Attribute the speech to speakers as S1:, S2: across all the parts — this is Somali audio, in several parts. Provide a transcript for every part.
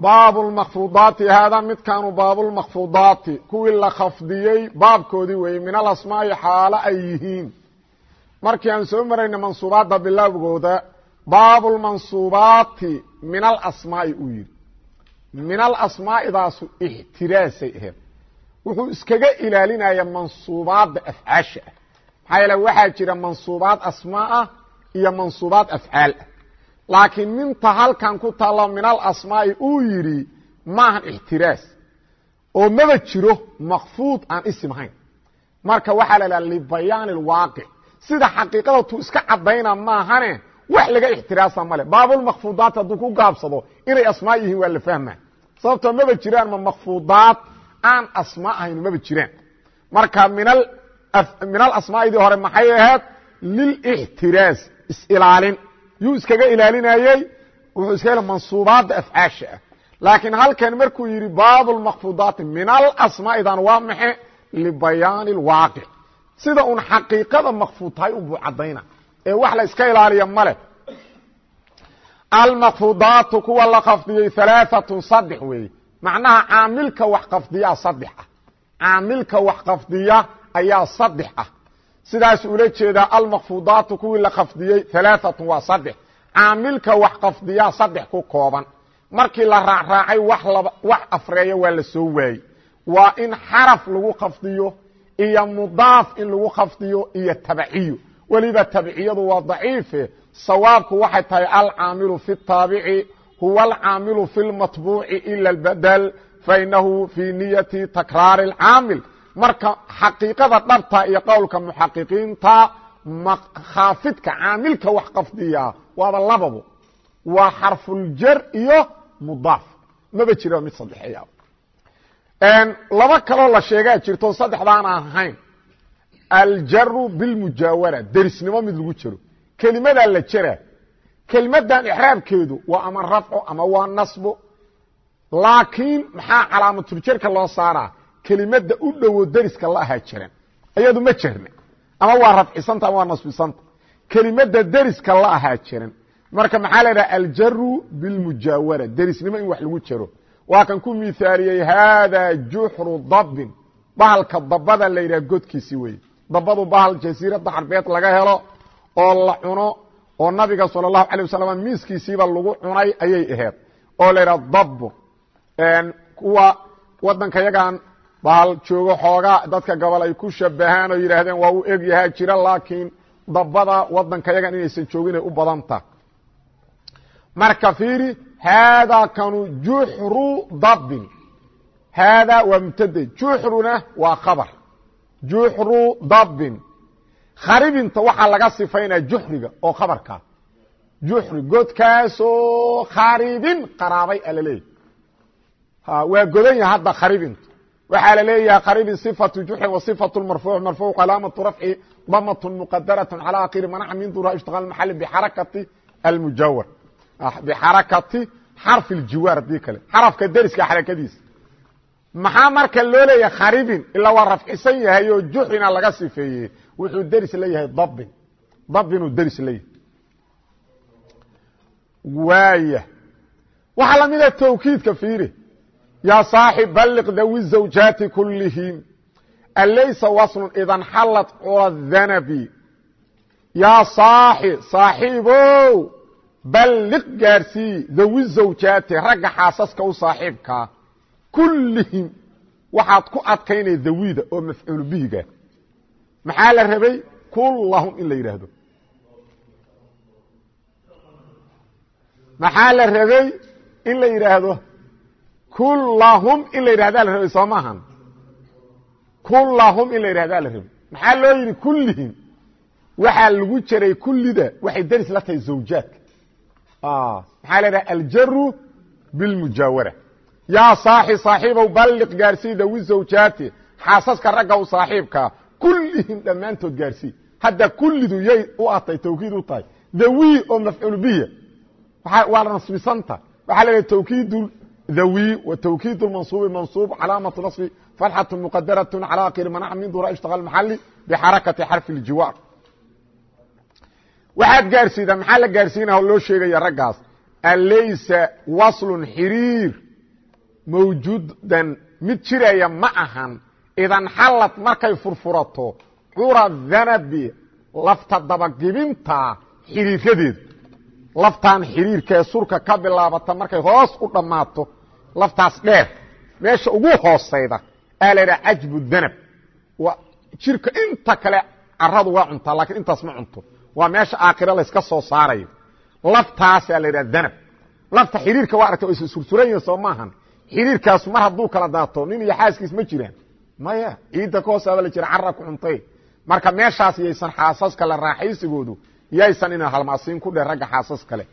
S1: baab الmakfudaati haadaa midkaanu baabulmakfudaati kuwii la khafdiyey baabkoodii weeyey min alasmaa'i xaalo ay yihiin. Markii aan soo marayna mansuubaadda bilowgooda baabulmansuubaati min alasmaa'i uu yidhi. Min alasmaa'idaasu ixtiraasay aheed wuxuu iskaga ilaalinaya mansuubaadda afcaasha ah. Maxaa yeele waxaa jira mansuubaad asmaa ah iyo mansuubaad afcaal ah laakiin minta halkan ku taalo min alasmaa'i uu yidhi maahan ixtiraas. Oo maba jiro makfuud aan isim ahayn. Marka waxaa la idhaha libayaani alwaaqic sida xaqiiqada tuu iska caddayna maahane wax laga ixtiraasa male baabulmakfuudaat hadduu ku gaabsado inay asmaa yihiin waa la fahma sababtoo maba jiraan ma makfuudaad aan asmaa ahayn maba jiraan. Marka min alasmaa'idii hore maxay ahayd? Lilixtiraas is-ilaalin yuu iskaga ilaalinayey wuxuu iska mansuubaadda afcaasha ah. Laakiin halkan markuu yidhi baabulmakfudaati min alasmaa'idan waa maxe libayaani alwaaqic sida un xaqiiqada makfuud tahay unbuu caddayna. Ee wax la iska ilaaliya male almakfudaatu kuwa la khafdiyey alaaatun saddex weeye. Macnaha caamilka wax qafdiyaa saddex ah. Caamilka wax qafdiya ayaa saddex ah sidaas ula jeedaa almakfudaatu kuwii la khafdiyey alaaatun waa saddex. Caamilka wax qafdiyaa saddex ku kooban. Markii la raacraacay wax afreeya waa la soo waayey. Waa in xaraf lagu khafdiyo iyo mudaaf in lagu khafdiyo iyo tabciyo weliba tabciyadu waa daciife. Sawaabku waxay tahay alcaamilu fi taabici huwa alcaamilu fi lmatbuuci ila badl fainahu fii niyati takraari اlcaamil marka xaqiiqada dhabta iyo qowlka muxaqiqiinta khaafidka caamilka wax qafdiya waaba lababo waa xarfuljar iyo mudaaf. Maba jira mid saddexeeya laba kaloo la sheegaa jirto saddexdaan aan ahayn. Aljaru bilmujaawara derisnimo mid lagu jaro kelimadaa la jara. Kelimadan ixraabkeedu waa ama rafco ama waa nasbo laakiin maxaa calaamatuljarka loo saaraa kelimada u dhowo deriska la ahaa jiran iyadu ma jerna ama waa rafcisanta ama waa nasbisanta kelimada deriska la ahaa jiran marka maxaa la dhaha aljaru bilmujaawara derisnimo in wax lagu jaro waa kan ku miaaliyey haadaa juxru dabbin bahalka dabada la yidhaha godkiisi weye dabadu bahal jasiirada xarbeed laga helo oo la cuno oo nabiga sal اlahu alيه wasalam miiskiisiiba lagu cunay ayay aheyd oo la yidhaha dabbu kuwa wadanka yagan bahal joogo xoogaa dadka gobol ay ku shabahaan oo yidhaahdeen waa u eg yahaa jira laakiin dabada wadanka yagan inaysan jooginay u badanta marka fiiri haadaa kanu juxru dabbin. Haadaa waa mubtade. Juxruna waa khabar. Juxru dabbin. Kharibinta waxaa laga sifaynaya juxriga oo khabarka. Juxri godkaasoo kharibin qaraabay alaleeyahy waa godan yaha hadda kharibinta waxaa la leeyahay kharibin صifaةu juxrin wa صifaة marfuuc marfuuc calaamaةu rafci damaة muqadaraة calى akhiri manaca min dura ishtiqaal maxali bxarakati almujawar bxarakati xarfi اljiwaar hadii kale xarafka deriska xarakadiisa maxaa marka loo leeyahay kharibin ilaa waa rafcisan yahay oo juxrina laga sifeeyey wuxuu deris leeyahay dabbin dabbinuu deris leeyahay waaya waxaa lamida tawkiidka fiiri yaa saaxib balliq dawi zawjaati kulihim alaysa waslun idan xallat cula danabi yaa saaxi saaxiibow balliq gaarsii dawi zawjaati ragga xaasaska u saaxiibkaa kullihim waxaad ku adkaynay dawida oo mafcuul bihiga maxaa la rabay kullahum in la yidhaahdo maxaa la rabay in la yidhaahdo kullahum in la yidhahdaa la rabay soo maahan kullahum in la yidhahdaa la rabay. Maxaa loo yidhi kullihim? Waxaa lagu jaray kullida waxay deris la tahay zawjaadka maxaa la idhaha aljaru bilmujaawara. Yaa saaxi saaxiibow balliq gaarsii dawi zawjaati. Xaasaska ragga u saaxiibkaa kullihim dhammaantood gaarsii hadda kullidu yay u atay tawkiid u tahay. Dawi oo mafcuul waa nasbisanta waxaa la tawkiidu dawi wa tawkiid mansuubi mansuub calaamatu naصbi fatxatu muqadaraة calى akiri manax min dura ishtaqa maxali bxarakati xarfi اljiwaar waxaad gaarsiida maxaa la gaarsiinaya oo loo sheegaya raggaas alaysa waslun xiriir mawjuudan mid jiraya ma ahan idan xallad markay furfurato cura danabi lafta dabagibinta xiriiradeedu laftan xiriirkaee surka ka bilaabata markay hoos u dhammaato laftaas dheer meesha ugu hoosayda aa la ydhaha cajbu danab. Jirka inta kale caradu waa cuntaa lakiin intaas ma cunto. Waa meesha aakhira layska soo saarayo. Laftaasaa la yidhaha danab. Lafta xiriirka waa aragta isa sursuran soo maahan. Xiriirkaasu mar hadduu kala daato nin iyo xaaskiis ma jiraan. Maya ciidda ka hoosaaba la jira carra ku cuntay. Marka meeshaas yaysan xaasas kale raaxaysigoodu yaysan ina halmaasiin ku dhe ragga xaasas kale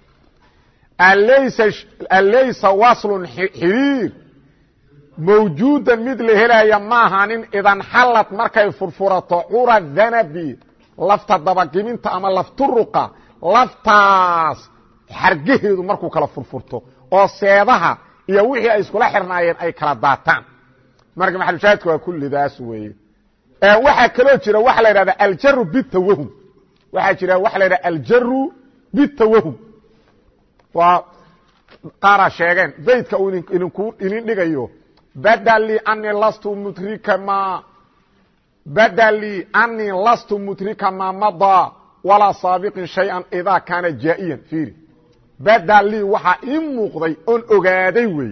S1: alaysa waslun xiriir mawjuudan mid la helaya maahanin idan xallad markay furfurato cura danabi lafta dabagibinta ama lafturuqa laftaas xargaheedu markuu kala furfurto oo seedaha iyo wixii ay iskula xirnaayeen ay kala daataan marka maxalushaahidka waa kullidaas weeye waxaa kaloo jira waxa la yidhahda aljaru bitawahum waxaa jira waxa la waa qaaraa sheegeen baydka uu idinku idin dhigayo. Badli ani lastu mutrika ma badlii anii lastu mutrika ma madaa walaa saabiqin shayئa idaa kaana jaa'iyan. Fiiri. Badlii waxaa ii muuqday oon ogaaday wey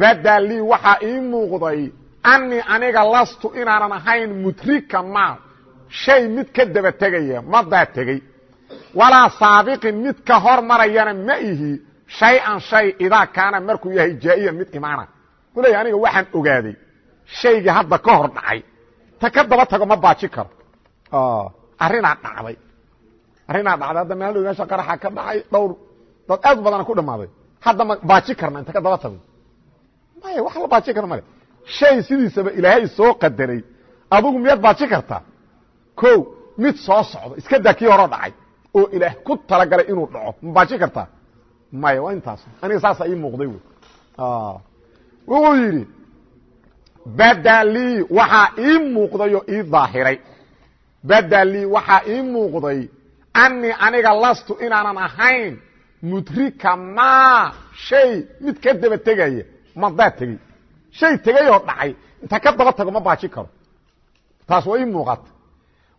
S1: badlii waxaa ii muuqday anii aniga lastu inaanan ahayn mutrika ma shay mid ka daba tegaya madaa tegey walaa saabiqin mid ka hor marayana ma ihi shay-an shay idaa kaana markuu yahay jaa'iyan mid imaana. U leeya aniga waxaan ogaaday shaygii hadda ka hor dhacay ta ka daba tago ma baaji karo. Arrinaa dhacday. Arrinaa dhacday. Hadda maalo meesha qaraxa ka dhacay dhowr dad aad u badana ku dhammaaday. Hadda ma baaji karna inta ka daba tago. Maya wax la baaji kara male shay sidiisaba ilaahay soo qadaray. Adugu miyaad baaji kartaa? Ko mid soo socdo iska daa kii horeo dhacay oo ilaah ku talagalay inuu dhaco. Ma baaji kartaa? Maya waa intaas. Aniga saasa ii muuqday wy wuxuu yidhi badalii waxaa ii muuqday oo ii daahiray. Badalii waxaa ii muuqday. Anii aniga lastu inaanan ahayn mutrika ma shay. Mid ka daba tegaya madaa tegey shay tegay oo dhacay. Inta ka daba tago ma baaji karo. Taas waa ii muuqata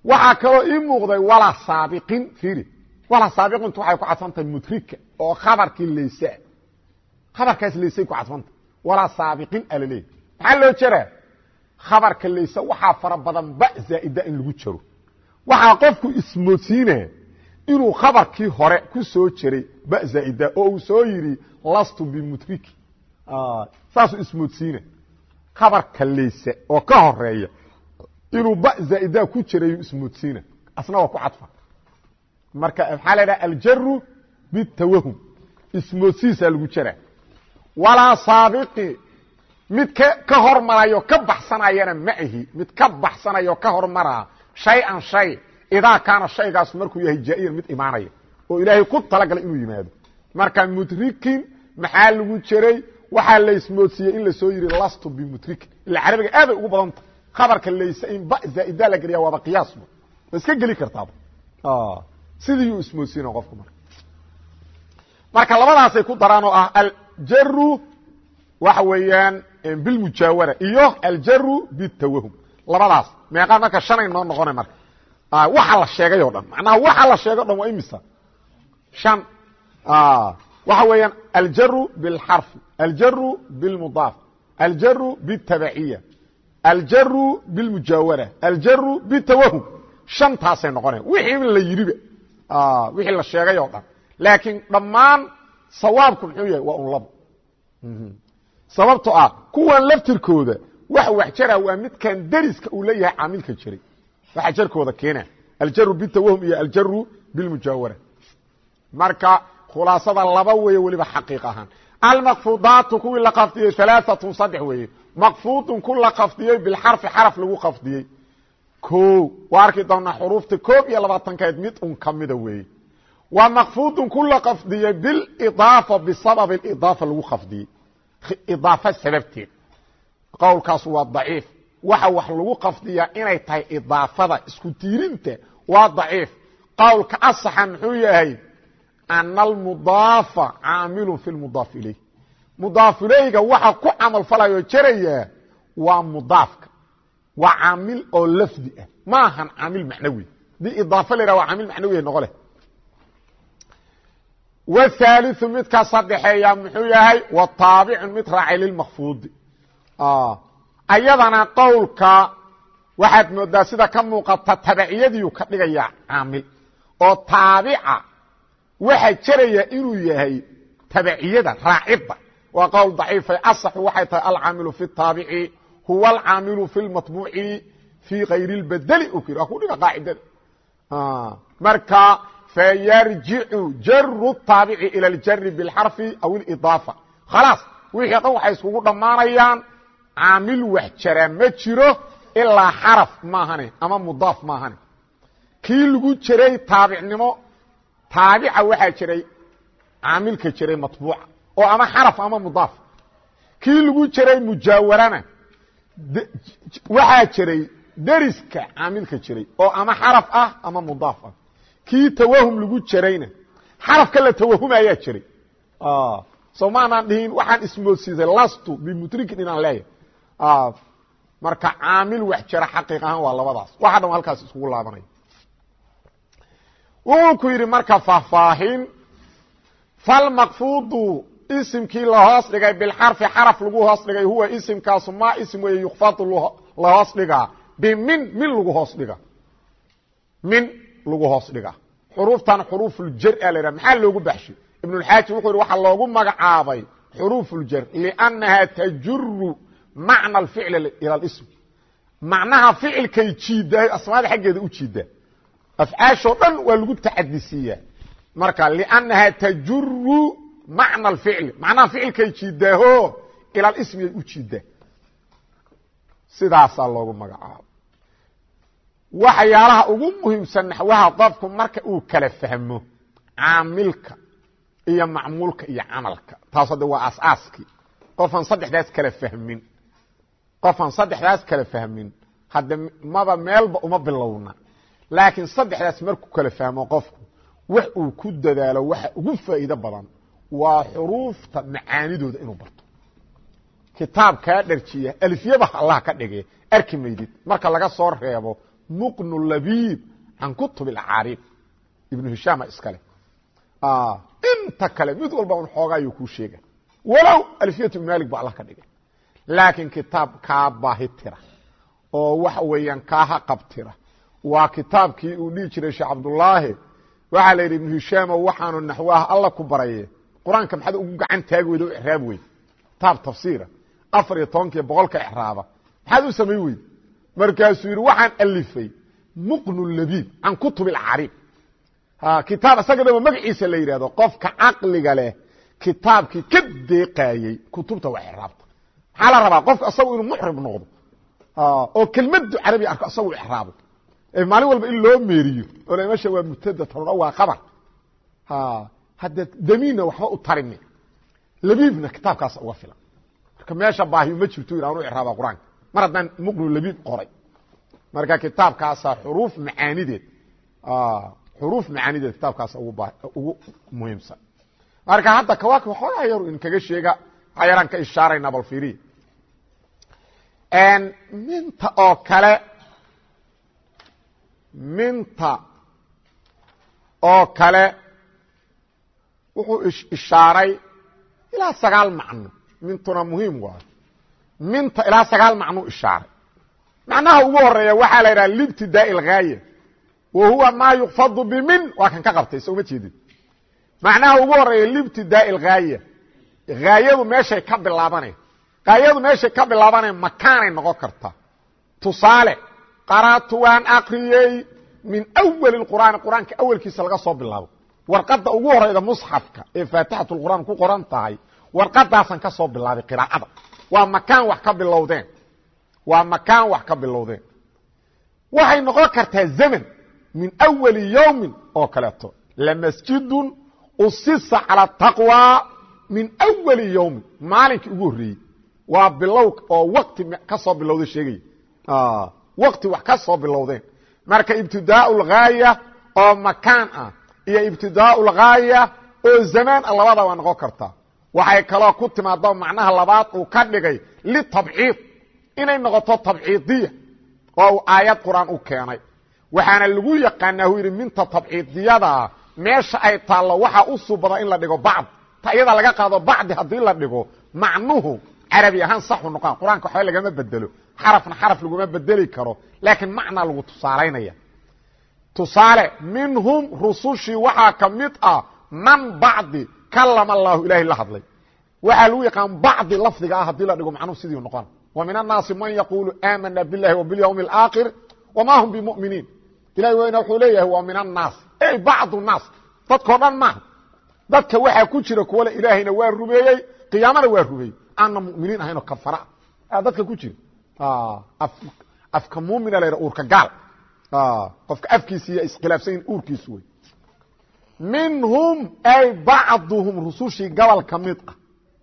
S1: waxaa kaloo ii muuqday walaa saabiqin fiiri. Walaa saabiqintu waxay ku cadfantahay mutrika oo khabarkii laysa khabarkaas laysay ku cadfanta walaa saabiqin alaleey maxaa loo jaraa khabarka laysa waxaa fara badan ba zaa'ida in lagu jaro. Waxaa qofku ismoodsiinaya inuu khabarkii hore ku soo jeray ba zaa'ida oo uu soo yidhi lastu bimutriki saasuu ismoodsiina khabarka laysa oo ka horreeya inuu ba zaa'ida ku jirayu ismoodsiina. Asna waa ku cadfa. Marka maxaa la dhaha aljaru bitawahum. Ismoodsiisaa lagu jaraa walaa saabiqi. Mid ka hormarayo ka baxsanayana ma ahi. Mid ka baxsanayo ka hormaraa shay-an shay. Idaa kaana shaygaas markuu yahay jaa'iyan mid imaanaya. Oo ilaahay ku talagalay inuu yimaado. Marka mutrikin maxaa lagu jiray? Waxaa la ismoodsiiyey in la soo yidhi lastu bimutrikin ila carabiga aaday ugu badanta khabarka laysa in ba zaa'ida la geliya waaba qiyaasba ma iska geli kartaaba sidiiyuu ismoodsiina qofku marka. Marka labadaasay ku daraan oo ah aljaru waxa weeyaan bilmujaawara iyo aljaru bitawahum. Labadaas meeqaa marka shanay noo noqona marka. Waxa la sheegay o dhan. Macnaha waxa la sheegay o dhan waa imisa? Shan. Waxa weeyaan aljaru bilxarfi aljaru bilmudaaf aljaru bitabaciya aljaru bilmujaawara aljaru bitawahum shantaasay noqonaya wixii la yidhiba wixii la sheegay oo dhan laakiin dhammaan sawaabku muxuu yahay waa un labo sababto ah kuwan laftirkooda wax wax jara waa midkan deriska uu leeyahay caamilka jiray waxa keena aljaru bitawahum iyo aljaru bilmujaawara marka khulaasada laba weeye weliba xaqiiq ahaan almakfudaatu kuwii la qafdiyey alaaatun saddex weeye makfudun ku la qafdiyey bilxarfi xaraf lagu qafdiyey o waa arki doonaa xuruufta koob iyo labaatankeed mid un kamida weeye waa makfudun ku la qafdiyey bilidaafa bisabab idaafa lagu qafdiyey idaafa sababteed qowlkaas waa daciif waxa wax lagu qafdiyaa inay tahay idaafada isku tiirinta waa daciif qowlka asaxa muxuu yahay ana almudaafa caamilu fi lmudaaf ilayh mudaaf ilayga waxa ku camal falayo jerayaa waa mudaafka waa caamil oo lafdi ah ma ahan caamil macnawi haddii idaafa la yhah waa caamil macnawi noqo leh whaaliu midka sadexeeya muxuu yahay wataabicun mid raacay lilmakfuudi ayadana qowlka waxaad moodaa sida ka muuqata tabaciyadiiu ka dhigaya caamil oo taabica waxa jeraya inuu yahay tabaciyada raacidda waa qowl daciifa asaxu waxay tahay alcaamilu fi taabici huwa alcaamilu fi lmatbuuci fii kayri اlbedeli u ku waa ku dhiga qaacidada marka fayarjicu jaru taabici ilى اljari biاlxarfi aw اlidaafa khalaas wixii o dhan waxay iskugu dhammaanayaan caamil wax jara ma jiro ilaa xaraf maahane ama mudaaf maahane kii lagu jiray taabicnimo taabica waxaa jiray caamilka jiray matbuuca oo ama xaraf ama mudaaf. Kii lagu jiray mujaawarana waxaa jiray deriska caamilka jiray oo ama xaraf ah ama mudaaf ah. Kii tawahum lagu jirayna xarafka la tawahumayaa jiray. Soo maanaan dhihin waxaan ismoodsiisay lastu bimudrikin inaan leeyahay. Marka caamil wax jira xaqiiq ahaan waa labadaas. Waxa dhan halkaas iskugu laabanaya wuxuu ku yidhi marka faahfaahin falmaqfudu isimkii lahoos dhigay bilxarfi xaraf lagu hoos dhigay huwa isimkaasu maa ism weeye yukfadu lahoos dhigaa bimin min lagu hoos dhiga. Min lagu hoos dhiga. Xuruuftan xuruufuljar a la yhaha maxaa loogu baxshay? Ibnulxaaji wuxuu yidhi waxaa loogu magacaabay xuruufuljar liannaha tajuru macna alficli ila alism. Macnaha ficilkay jiiddaa asmaada xaggeeda u jiiddaa afcaashoo dhan waa lagu tacadisiiyaa marka liannaha tajuru macna alficli macnaha ficilkay jiiddaaho ila alismiyay u jiiddaa. Sidaasaa loogu magacaabo. Waxyaalaha ugu muhiimsan naxwaha qofku marka uu kala fahmo caamilka iyo macmuulka iyo camalka. Taas hadde waa aasaaskii qofaan saddexdaas kala fahmin. Qofaan saddexdaas kala fahmin. Hadde maba meelba uma bilowna laakiin saddexdaas markuu kala fahmo qofku wax uu ku dadaalo waxa ugu faa'iido badan waa xuruufta macaanidooda inuu barto. Kitaab kaa dharjiya alfiyaba allah ka dhige arki maydid. Marka laga soo reebo muqnu labiib can kutub اacaariib ibnu hishaama iskale inta kale mid walba un xoogaayuu kuu sheega. Walow alfiyat ibn malik ba allah ka dhigay. Laakiin kitaab kaa baahi tira oo waxa weeyaan kaa haqabtira waa kitaabkii uu dhihi jiray sheekh cabdullaahi. Waxaa la yidhi ibnu hishaamo waxaanu naxwaha alla ku baraye. Qur'aanka maxaad ugu gacan taagi weyda o ixraab weyd kitaab tafsiira. Afar iyo tobankiiyo boqolka exraaba maxaad u samayn weyd? Markaasuu yidhi waxaan alifay muqnu labiib can kutub اlcariib kitaab isagadaba magaciisa la yidhahdo qofka caqliga leh kitaabkii ka deeqaayey kutubta waa exraabta maxaa la rabaa? Qofka asagu inuu muxrib noqdo. Oo kelmadu carabi arko asagu exraabo maalin walba in loo meeriyo oo meesha waa mubtada tadna waa qabar hadde damiinna waxba u tarimi labiibna kitaabkaasa uga filan. Marka meesha baahiyo ma jirto yidhi anu exraaba qur'aanka mar haddaan muqnu labiib qoray. Marka kitaabkaasa xuruuf macaanideed xuruuf macaanideed kitaabkaasa ugu muhiimsan. Marka hadda kawaaki waxoogaa yaru in kaga sheega waxaa yaraan ka ishaarayna bal fiiriya minta oo kale minta oo kale wuxuu ishaaray ilaa sagaal macno. Mintuna muhiim waayo minta ilaa sagaal macnuu ishaaray. Macnaha ugu horreeya waxaa la yidhaha libtidaai اlghaaya wa huwa maa yukfadu bimin. Waa kan ka qabtay so uma jeedid macnaha ugu horreeya libtidaai اlghaaya haayadu meeshay ka bilaabanay haayadu meeshay ka bilaabanay makaanay noqon karta. Tusaale qara'tu waan akriyey min awali اqur'aani quraanka awelkiisa laga soo bilaabo. Warqada ugu horeyda musxafka ee faatixat qur'aan ku qoran tahay warqadaasan ka soo bilaabay qiraacada. Waa makaan wax ka bilowdeen. Waa makaan wax ka bilowdeen. Waxay noqon kartaa zaman min awali yowmin oo kaleeto. Lamasjidun usisa calى taqwa min awali yowmin maalinkii ugu horreeyey waa bilow oo wakti ka soo bilowda sheegaya ah wakti wax ka soo bilowdeen. Marka ibtidaa اlgaaya oo makaan ah iyo ibtidaa اlgaaya oo zamaan a labada waa noqon kartaa waxay kaloo ku timaado macnaha labaad uu ka dhigay litabciid inay noqoto tabciidiya oo uu aayad qur'aan u keenay. Waxaana lagu yaqaanaa uu yidhi minta tabciidiyada meesha ay taallo waxaa u suubada in la dhigo bacd. Ta iyada laga qaado bacdi haddii la dhigo macnuhu carabi ahaan saxu noqon. Qur'aanka waxba lagama bedelo xarafna xaraf laguma bedeli karo. Laakiin macnaa lagu tusaalaynaya tusaale minhum rusushii waxaa ka mid ah man bacdi kalama allaahu ilaahay la hadlay. Waxaa lagu yaqaan bacdi lafdiga ah haddii la dhigo macnuhu sidii noqon. Wa min annaasi man yaquulu aamana biاllahi wa bilyowmi اlaakhir wamaa hum bimuminiin. Ilahay weyna wuxuu leeyahay waa min annaas ey bacdu naas dadkao dhan maaha dadka waxaa ku jira kuwale ilaahayna waa rumeeyey qiyaamana waa rumeeyey aanna muminiin ahaynoo kafara dadka ku jira afka mumina la uurka gaal qofka afkiisa iyo iskhilaafsanyin uurkiisu wey minhum ay bacduhum rusushii gobol ka mid ah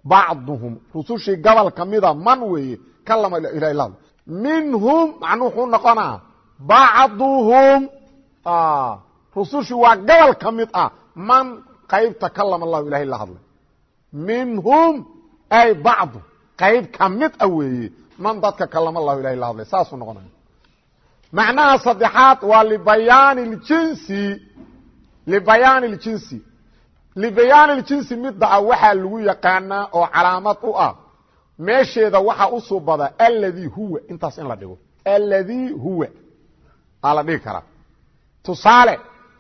S1: bacduhum rusushii gobol ka mida man weeye kalama ilahi la minhum macnuu wuxuu noqonaa bacduhum rusushii waa gobol ka mid ah man qaybta kalama allahu ilahay la hadlay minhum ay bacdu qayb ka mid a weeye man dadka kalama allahu ilahay la hadlay. Saasuu noqonaya. Macnaha saddexaad waa libayaani ljinsi. Libayaani ljinsi. Libayaani ljinsi midda ah waxaa lagu yaqaanaa oo calaamad u ah meesheeda waxaa u subada alladii huwa. Intaas in la dhigo. Alladii huwa. Aa la dhigi karaa. Tusaale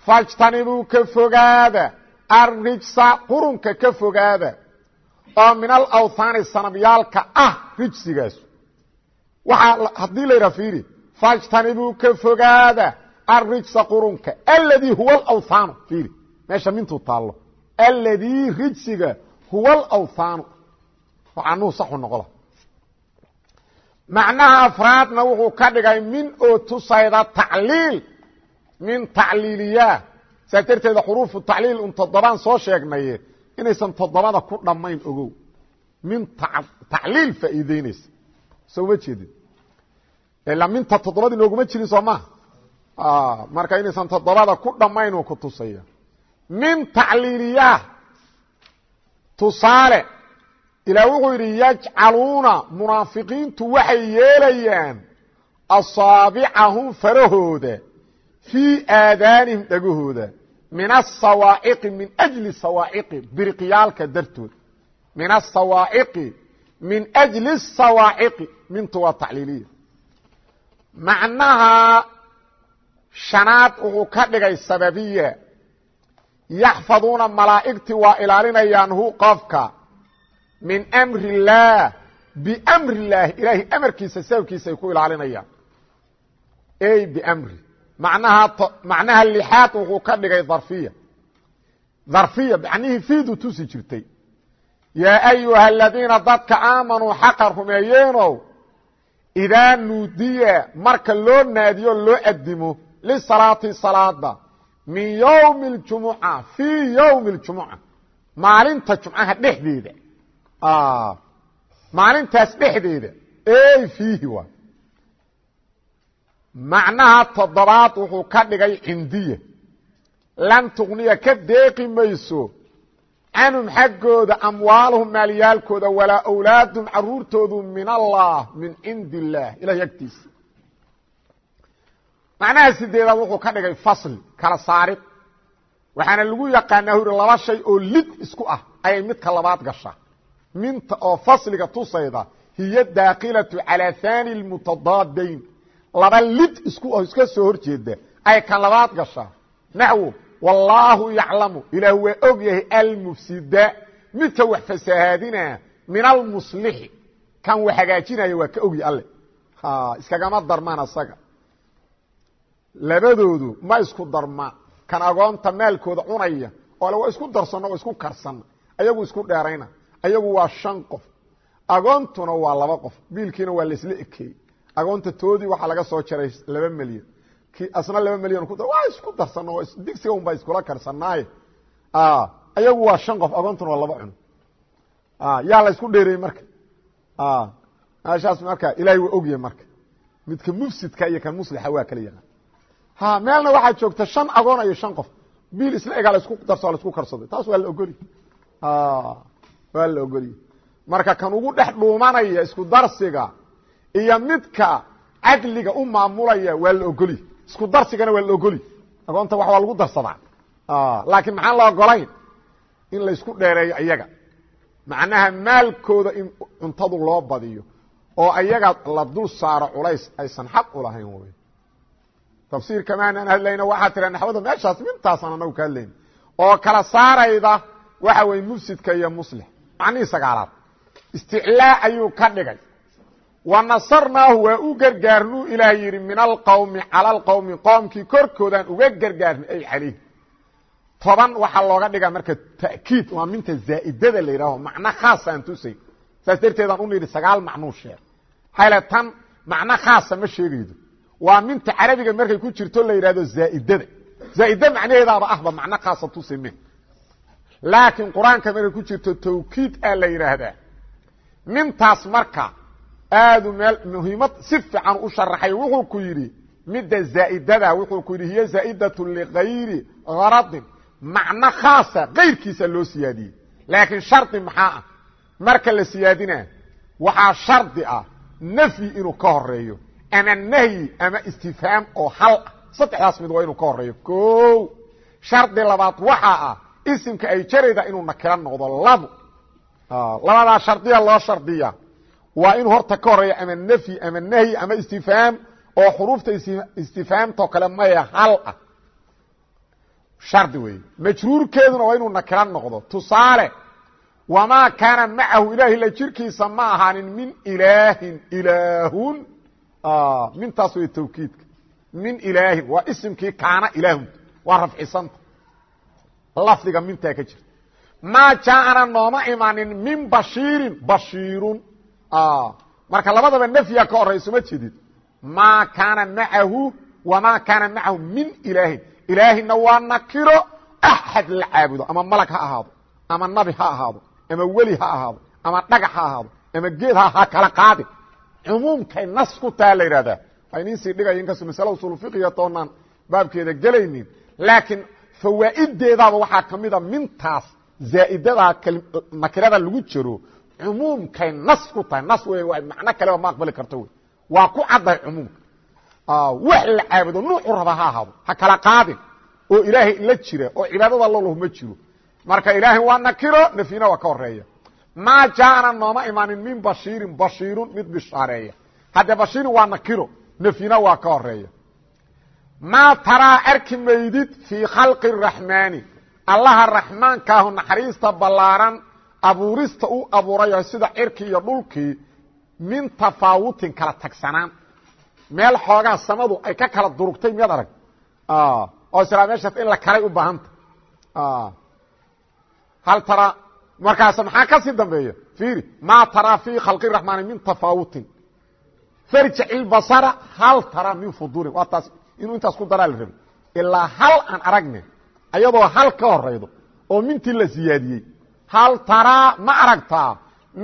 S1: fajtanibuu ka fogaada arrijsa qurunka ka fogaada oo min alawthaani sanabyaalka ah rijsigaasu. Waxaa haddii la fiiri fajtanibuu ka fogaada arrijsa qurunka alladii huwa alawthaanu fiiri meesha mintuu taallo. Alladii rijsiga huwa alawthaanu anuhu saxu noqoda macnaha afraadna wuxuu ka dhigay min oo tusayda tacliil min tacliiliyaa. Saas darteeda xuruufu tacliil un toddobaan soo sheegnaye inaysan toddobada ku dhammayn ogow. Min tacliil faa'iideynaysa soo ma jeedin? Ilaa minta toddobadii nooguma jirin soo maha marka inaysan toddobada ku dhammayn uu ku tusaya. Min tacliiliyaa. Tusaale ilaah wuxuu yidhi yajcaluuna munaafiqiintu waxay yeelayaan asaabicahum farahooda fii aadaanihim dhegahooda min asawaaciqi min ajli sawaaciqi biriqyaalka dartood. Min asawaaciqi min ajli sawaaciqi mintu waa tacliiliya. Macnaha shanaad wuxuu ka dhigay sababiya yaxfaduuna malaa'igtii waa ilaalinayaan hu qofka min mri illaah bimri illaahi ilaahay amarkiisa sababkiisa ay ku ilaalinayaan. Ey bimri manaha macnaha lixaad wuxuu ka dhigay dharfiya dharfiya macnihii fiidu tusi jirtay. Yaa ayuha aladiina dadka aamanuu xaqa rumeeyeenow idaa nuudiya marka loo naadiyo loo adimo lisalaati salaada min ywmi اljumuca fii ywmi اljumuca maalinta jumcaha dhexdeeda. Maalintaas dhexdeeda ey fiihi waa macnaha toddobaad wuxuu ka dhigay cindiya lan tuqniya ka deeqi mayso. Canhum xaggooda amwaaluhum maalyaalkooda walaa awlaadum caruurtoodu min allah min cindi illaah ilahay agtiisa macnaha sideedaad wuxuu ka dhigay fasli kala saarid waxaana lagu yaqaanaa huri laba shay oo lid isku ah ayay midka labaad gashaa. Minta oo fasliga tusayda hiy daakilatu calى hani mutadaadayn laba lid iska soo hor jeeda ay kan labaad gashaa naxwo wallaahu yaclamu. Ilaah waa og yahay almufsida. Midka wax fasahaadinaa min almuslixi kan wax hagaajinaya waa ka ogya alle. Iskagama darmaan asaga. Labadoodu ma isku darmaan. Kan agoonta maalkooda cunaya oo le waa isku darsano oo isku karsana ayagu isku dheerayna ayagu waa shan qof. Agoontuna waa laba qof. Biilkiina waa laisla ekeeyey agoonta toodii waxaa laga soo jaray laba milyan. Asna laba milyan waa isku darsano digsiga un baa iskula karsanaaye ayagu waa shan qof agoontuna waa laba cunug yaa la isku dheereeyey marka. Meeshaas marka ilahay waa ogyahay marka. Midka mufsidka iyo kan muslixa waa kala yaqaan. Ha meelna waxaa joogta shan agoon iyo shan qof. Biil isla egaa la isku darso la isku karsaday. Taas waa la ogoli. Waa la ogoliye marka kan ugu dhex dhuumanaya isku darsiga iyo midka cadliga u maamulaya waa la ogoliye isku darsigana waa la ogoliye agoonta wax waa lagu darsadaa. Laakiin maxaan la ogolayn? In laysku dheereeyo iyaga macnaha maalkooda in cuntadu loo badiyo oo ayaga la dul saaro culays aysan xaq u lahayn wy tafsiirka maanaan hadlayna waxaa tira naxwada meeshaas mintaasaan anagu ka hadlayna oo kala saarayda waxa weye mufsidka iyo muslix. Macnihii sagaalaad. Isticlaa ayuu ka dhigay wa nasarnaahu waa u gargaarnuu ilaah yidhi min alqowmi cala alqowmi qoomkii korkoodaan uga gargaarnay ay calayh toban waxaa looga dhigaa marka ta'kiid waa minta zaa'idada la yidhaaho macno khaasaan tusay saas darteedaan u nidhi sagaal macnuu sheeg. Xayle tan macno khaasa ma sheegaydo. Waa minta carabiga markay ku jirto la yidhahdo zaa'idada. Zaa'ida macnaheedaaba ahba macno khaasa tusay me laakiin qur'aanka markay ku jirto tawkiid aa la yidhaahdaa. Mintaas marka aadu meel muhiimad si fiican u sharaxay wuxuu ku yidhi midda zaa'idada wuxuu ku yidhi hiya zaa'idatu ligayri haradin macno khaasa kayrkiisa loo siyaadiyey. Laakiin shardi maxaa ah? Marka la siyaadina waxaa shardi ah nafyi inuu ka horeeyo ama nahyi ama istifhaam oo hal ah. Saddexdaas mid waa inuu ka horeeyo o shardi labaad waxaa ah isimka ay jarayda inuu nakiro noqdo labo labadaa shardiya loo shardiya waa inuu horta ka horeeyo ama nafyi ama nahyi ama istifhaam oo xuruufta istifhaamtoo kale maya hal ah. Shardi weeye. Majruurkeeduna waa inuu nakiro noqdo. Tusaale wamaa kaana macahu ilaahi la jirkiisa ma ahaanin min ilaahin ilaahun. Mintaas way tawkiidka. Min ilaahin waa isimkii kaana ilaahun. Waa rafcisanta. Lafdiga mintaa ka jirta. Maa jaaana nooma imanin min bashiirin bashiirun marka labadaba nafya ka horayso ma jedid maa kaana macahu wamaa kaana macahu min ilaahin ilaahina waa nakiro axad la ama malag ha ahaado ama nabi ha ahaado ama weli ha ahaado ama dhagax ha ahaado ama geed ha kala qaadin cumuumkay nas ku taa la yidhahdaa waa inin sii dhigaya inkastoo masala usul fiqiga toonaan baabkeeda gelaynin laakiin fawaa'ideedaaba waxaa ka mintaas zaa'idada nakirada lagu jiro cumuumkay nas ku tahay nas wey waa macno kaleba ma aqbali karto wey waa ku caddahay cumuumka wax la caabudo nuucu raba ha ahaado ha kala qaadin oo ilaahay la jira oo cibaadada loloh ma jiro marka ilaahay waa nakiro nafyina waa ka horreeya maa jaana nooma imaanin min bashiirin bashiirun mid bishaareeya haddee bashiirin waa nakiro nafyina waa ka horreeya maa taraa arki maydid fii khalqi raxmaani allaha raxmaankaahu naxariista ballaaran abuurista u abuurayo sida cirkii iyo dhulkii min tafaawutin kala tagsanaan. Meel xoogaa samadu ay ka kala durugtay miyaad arag? Oo israa meeshaas in la kalay u baahanta. Hal taraa markaas maxaa ka sii dambeeya? Fiiri maa taraa fii khalqi raxmaani min tafaawutin farjic ilbasara hal taraa min fuduurin. Waa taas inuu intaas ku daraa la rabi ilaa hal aan aragne ayadoo hal ka horaydo oo mintii la siyaadiyey hal taraa ma aragtaa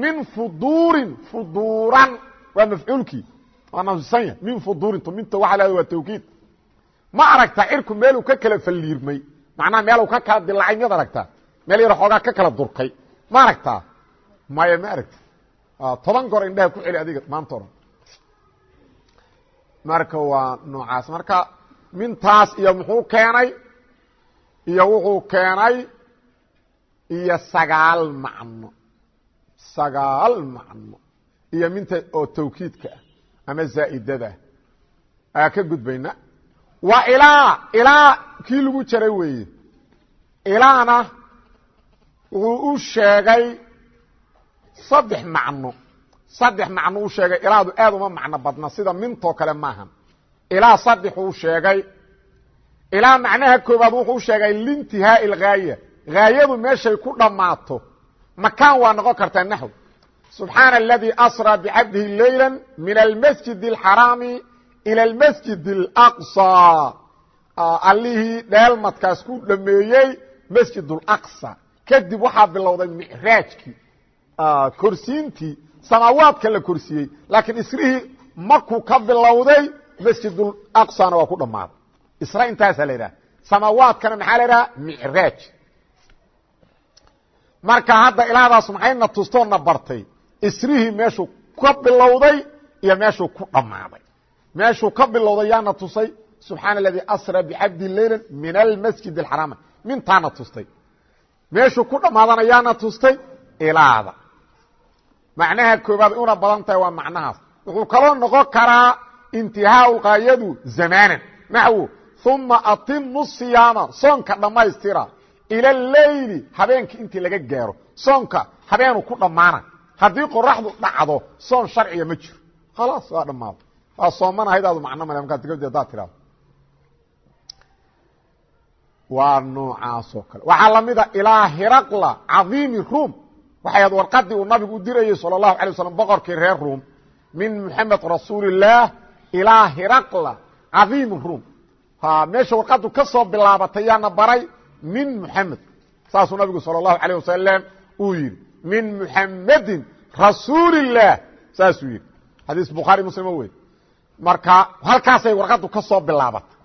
S1: min fuduurin fuduuran waa mafcuulkii waa nafsisanya min fuduurin minta waxa lahada waa tawkiid. Ma aragtaa cirku meeluu ka kala falliirmay macnaha meeluu ka kala dilaacay miyaad aragtaa meel yar xoogaa ka kala durkay ma aragtaa maya ma aragti toban goor indhaha ku celi adiga maanta oran. Marka waa noocaas. Marka mintaas iyo muxuu keenay iyo wuxuu keenay iyo sagaal macno sagaal macno iyo minta oo tawkiidka ah ama zaa'idada. Aa ka gudbayna. Wa ilaa ilaa kii lagu jaray weeye. Ilaana wuxuu u sheegay saddex macno saddex macno u sheegay. Ilaadu aad uma macno badna. Sida mintoo kale maahan ilaa saddexuu sheegay. Ilaa macnaha koobaad wuxuu sheegay liintihaa'i alghaaya haayadu meeshay ku dhammaato makaan waa noqon kartaa naxw subxaana aladii asraa bicabdihi leyla min almasjid اlxaraami ilى اlmasjid اlaqصى allihii dheelmadkaas ku dhameeyey masjid اlaqصى kadib waxaa bilowday micraajkii korsiintii samaawaadka la korsiiyey laakiin isrihii markuu ka bilowday masjid اlaqصana waa ku dhammaaday isra intaasaa la yidhaha samaawaadkana maxaa la idhaha micraaj marka hadda ilaadaas maxayna tustoona bartay isrihii meeshuu ka bilowday iyo meeshuu ku dhammaaday. Meeshuu ka bilowday yaana tusay subxaana aladii asra bicabdi leyla min almasjid اxaraam mintaana tustay. Meeshuu ku dhammaadana yaana tustay ilaada. Macnaha koobaad una badan tahay waa macnahaas. Wuxuu kaloo noqon karaa intihaau qaayadu zamaanan. Naxwo uma atimu siyaama. Soonka dhammaystira ila leyli habeenkii intii laga gaaro soonka habeenu ku dhammaana haddii qoraxdu dhacdo soon sharciga ma jiro khalaas waa dhammaado waa soomanahaydaadu macno male markaad tikabdi hadaad tirahdo waa noocaasoo kale waxaa lamida ilaa hiraqla cadiimi ruum waxay ahayd warqadii uu nabigu u dirayey salى الlahu alay waslam boqorkii reer ruum min muxamed rasuuli الlah ilaa hiraqla cadiimi ruum meesha warqadu ka soo bilaabatay yaana baray min muxamed saasuu nabigu salى الlahu alيه wasalam uu yidhi min muxamedin rasuuli الlah saasuu yidhi xadiis bukhaari muslimo wey marka halkaasay warqadu ka soo bilaabatay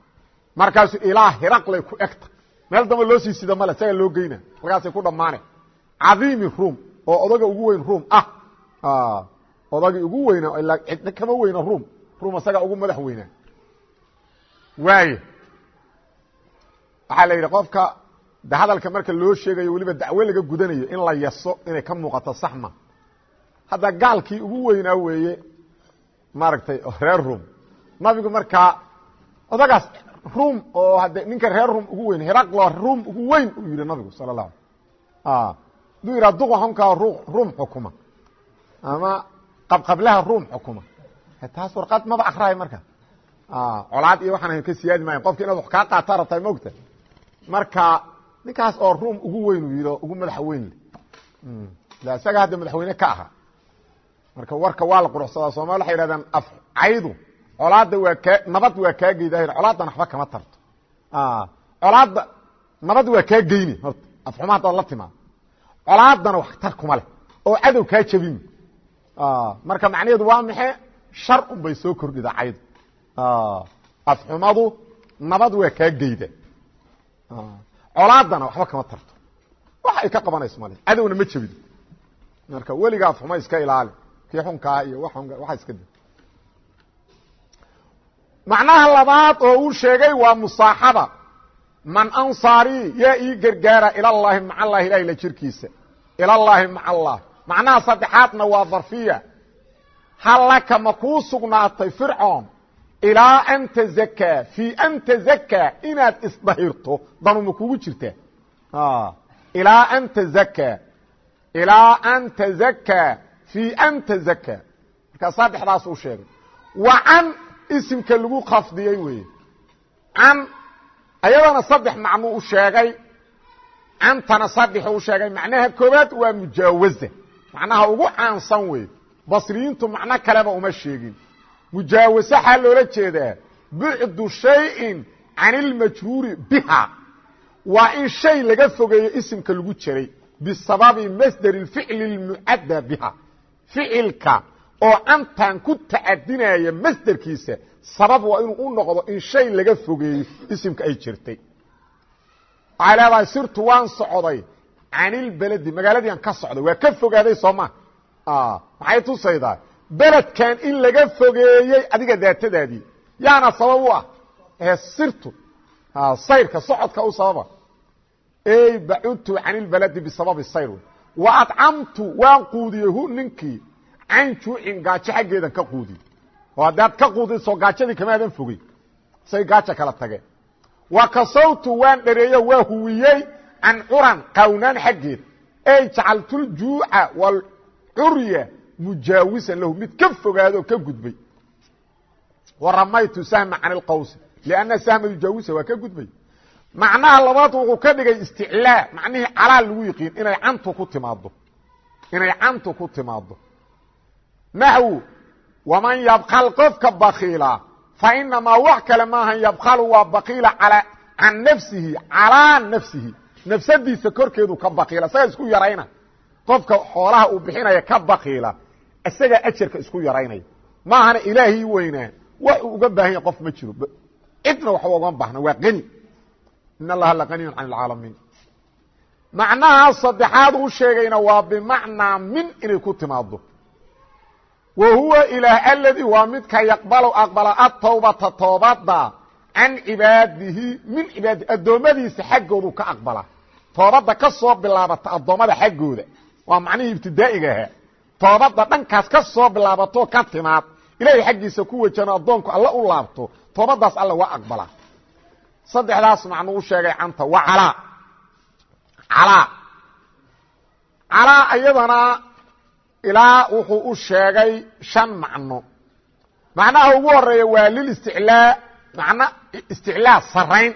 S1: markaasu ilaa hiraqlay ku egta meel damba loo sii sida male saga loo geyna halkaasay ku dhammaane cadiimi ruum oo odaga ugu weyn ruum ah odagii ugu weyna ilaa cidna kama weyna ruum ruum isagaa ugu madax weynaa waaye waxaa la yidhi qofka de hadalka marka loo sheegayo weliba dacwo laga gudanayo in la yaso inay ka muuqato saxma. Hadda gaalkii ugu weynaa weeye maaragtay reer ruum. Nabigu markaa odagaas ruum oo hadde ninka reer ruum ugu weyn heraqlo ruum ugu weyn uu yihi nabigu sala اlahu alay haduu yidhaha duqa xunkaa ruum xukuma. Ama qabqablaha ruum xukuma. Taas warqad maba akraay marka. Colaad iyo waxaan ka siyaadi maayan qofka inaad wax kaa qaataa rabtaa mogta marka ninkaas oo ruum ugu weyn uu yidhi ugu madaxa weyn le isaga hadda madaxweyne ka ahaa marka warka waa la quruxsadaa soomali waxay yidhahdaan afcaydu colaadda waa kaa nabad waa kaa geyda colaaddan waxba kama tarto. Colaadda nabad waa kaa geyni horta afxuma haddaad la timaado. Colaaddana wax tar kuma leh oo cadow kaa jebin. Marka macnaheedu waa maxe shar un bay soo kordhida caydu. Afxumadu nabad waa kaa geyda colaaddana waxba kama tarto. Wax ay ka qabanayso male cadowna ma jebin marka weliga afxuma iska ilaali. Kii xunkaa iyo waxa iska di macnaha labaad oo uu sheegay waa musaaxaba man ansaari yaa ii gargaara ilallaahi maca allahi ilahi la jirkiisa. Ilallaahi maca allah macnaha saddexaadna waa darfiya hallaka ma kuu sugnaatay fircoon ilaa an tazakaa fii an tazakaa inaad isdahirto danu ma kugu jirtaa ilaa an tazakaa ilaa an tazakaa fii an tazakaa markaa saddexdaas uu sheegay wa can isimka lagu khafdiyey weeye can ayadana saddex macnuu u sheegay cantana saddexu u sheegay macnaha koowaad waa mujaawaza macnaha ugu caansan weeye basriyiintu macno kaleba uma sheegin mujaawase xaa loola jeedaa bucdu shayin can ilmajruuri biha waa in shay laga fogeeyo isimka lagu jiray bisababi masderi ficli اlmucadda biha ficilka oo cantan ku tacadinaya masderkiisa sabab waa inuu u noqdo in shay laga fogeeyo isimka ay jirtay waxay leedahay sirtu waan socday canilbeledi magaaladiian ka socday waa ka fogaaday sooma maxay tusaydaa beledkan in laga fogeeyey adiga daatadaadii. Yaana sabab u ah sirtu sayrka socodka u sababa. Ey bacudtu canilbaledi bisababi sayr. Wa adcamtu waan quudiyey hu ninkii. Can juucin gaajo xaggeedan ka quudiyey oo haddaad ka quudiso gaajadii kamaadan fogey say gaaja kala tageen. Wa kasawtu waan dhareeyo waa huwiyey can curan qawnaan xaggeed. Ey jacaltuljuuca walcurya mujaawisan lahu mid ka fogaado ka gudbay. Wa ramaytu sahma can ilqawsi lianna sahma yujaawisa waa ka gudbay. Macnaha labaad wuxuu ka dhigay isticlaa macnihii calaa lagu yiqiin inay cantu ku timaado inay cantu ku timaado naxwu waman yabkal qofka bakiila fa inamaa wax kale maahan yabkalu waa bakiila can nafsihi calaa nafsihi. Nafsadiisa korkeedu ka bakiila isagaa isku yarayna. Qofka xoolaha uu bixinaya ka bakiila isagaa ajarka isku yaraynaya maahana ilaahii weynaa wax uu uga baahan qof ma jiro. Cidna waxba uga baahna waa qani. In allaha laqaniyun can alcaalamiin macnaha saddexaad uu sheegayna waa bimacnaa min inay ku timaado wa huwa ilaah aladii waa midka yaqbalu aqbala atawbata toobada can cibaadihi min cibaadi addoommadiisa xaggoodu ka aqbala. Toobadda ka soo bilaabata addoommada xaggooda. Waa macnihii ibtidaa'iga ahaa toobadda dhankaas ka soo bilaabatoo ka timaad. Ilaahay xaggiisa ku wajano addoonku alla u laabto. Toobaddaas alla waa aqbalaa saddexdaas macnu u sheegay canta wa calaa calaa calaa iyadana ilaa wuxuu u sheegay shan macno. Macnaha ugu horreeya waa lilisticlaa macno isticlaa sarayn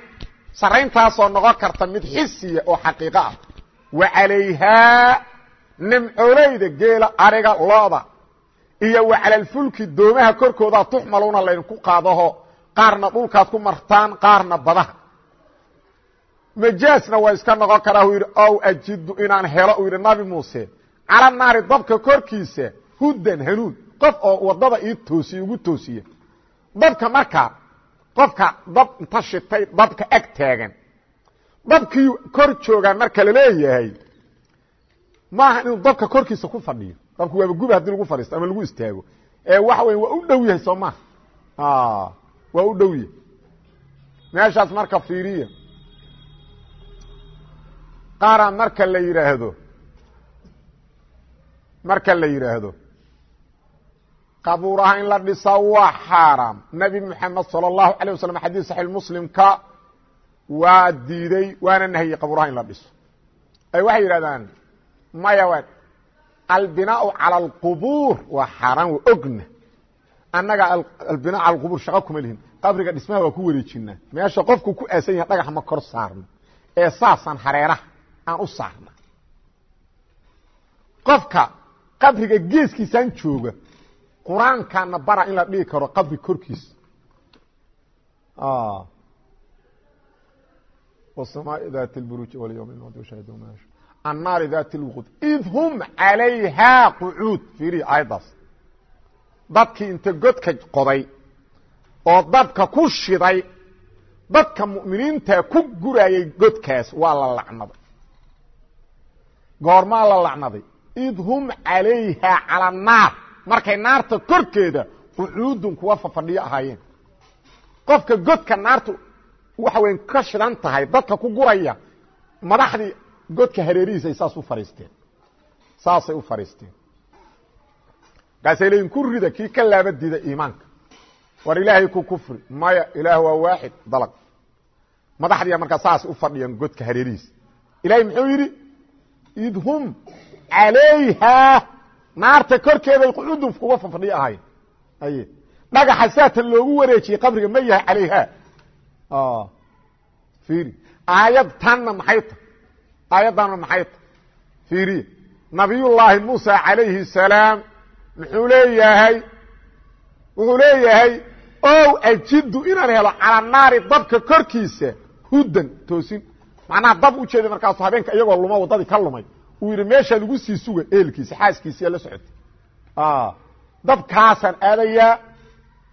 S1: sarayntaasoo noqon karta mid xisiya oo xaqiiqo ah. Wa calayhaa nimcooleyda geela ariga looda iyo wa calalfulki doomaha korkoodaa tuxmaluuna laydinku qaadaho qaarna dhulkaad ku martaan qaarna badaha. Majaasna waa iska noqon karaa uu yidhi ow ajidu inaan helo uu yidhi nabi muuse. Cala naari dabka korkiisa hudan hanuun. Qof oo waddada ii toosiye ugu toosiya. Dabka marka qofka dab inta shitay dabka ag taagan. Dabkii kor joogaan marka la leeyahay maaha inuu dabka korkiisa ku fadhiyo dabku waaba guba hadii lagu fadhiisto ama lagu istaago ee waxa weya waa u dhow yahay soo maha waa u dhow yahay meeshaas marka fiiriya qaara marka la yidhaahdo marka la yidhaahdo qabuuraha in la dhisaa waa xaaraam nebi moxamed salى اllahu alيه waslm xadii saxix muslimka waa diiday waana nahiyey qabuuraha in la dhiso ay waxay yidhahdaan maya w albinaau calى اlqubuur waa xaaraan waa ogna annaga albina calى اqubuur shaqo kuma lihin qabriga dhismaha waa ku wareejinaa meesha qofku ku aasan yahay dhagax ma kor saarno ee saasaan hareeraha aan u saarna qofka qabriga geeskiisaan jooga qur-aankana bara in la dhigi karo qabri korkiisa wsamaai dat اlburuuj wاlyوم shahid annaari dat اlwqud id hum calayhaa qucuud fiiri aayaddaas dadkii inta godka qoday oo dabka ku shiday dadka mu'miniinta ku gurayay godkaas waa la lacnaday goormaa la lacnaday id hum calayhaa calى الnaar markay naarta korkeeda qucuudun kuwa fafadhiyo ahaayeen qofka godka naartu waxa weya ka shidan tahay dadka ku guraya madaxdii godka hareerihiisay saas u fadhiisteen saasay u fadhiisteen markaasay leeyiin ku rida kii ka laaba diida iimaanka. War ilaahay ku kufri. Maya ilaah waa waaxid dalaq madaxdiia markaa saasay u fadhiyaan godka hareerihiisa. Ilaahay muxuu yidhi? Id hum calayhaa naarta korkeeday qucuudun kuwa fafadhiyo ahayn. Aye dhagaxa saatan loogu wareejiyey qabriga ma yahay calayhaa fiiri. Aayad tanna maxay ta aayaddanna maxay ta fiiriya nabiyullaahi muusa calayhi salaam muxuu leeyahay wuxuu leeyahay ow ajidu inaan helo calaa naari dabka korkiisa hudan toosin. Macnaha dab u jeeda markaasu habeenka iyagoo luma waddadii ka lumay. Uu yidhi meeshaad ugu sii suga eelkiisa xaaskiisiya la socotay dabkaasaan aadayaa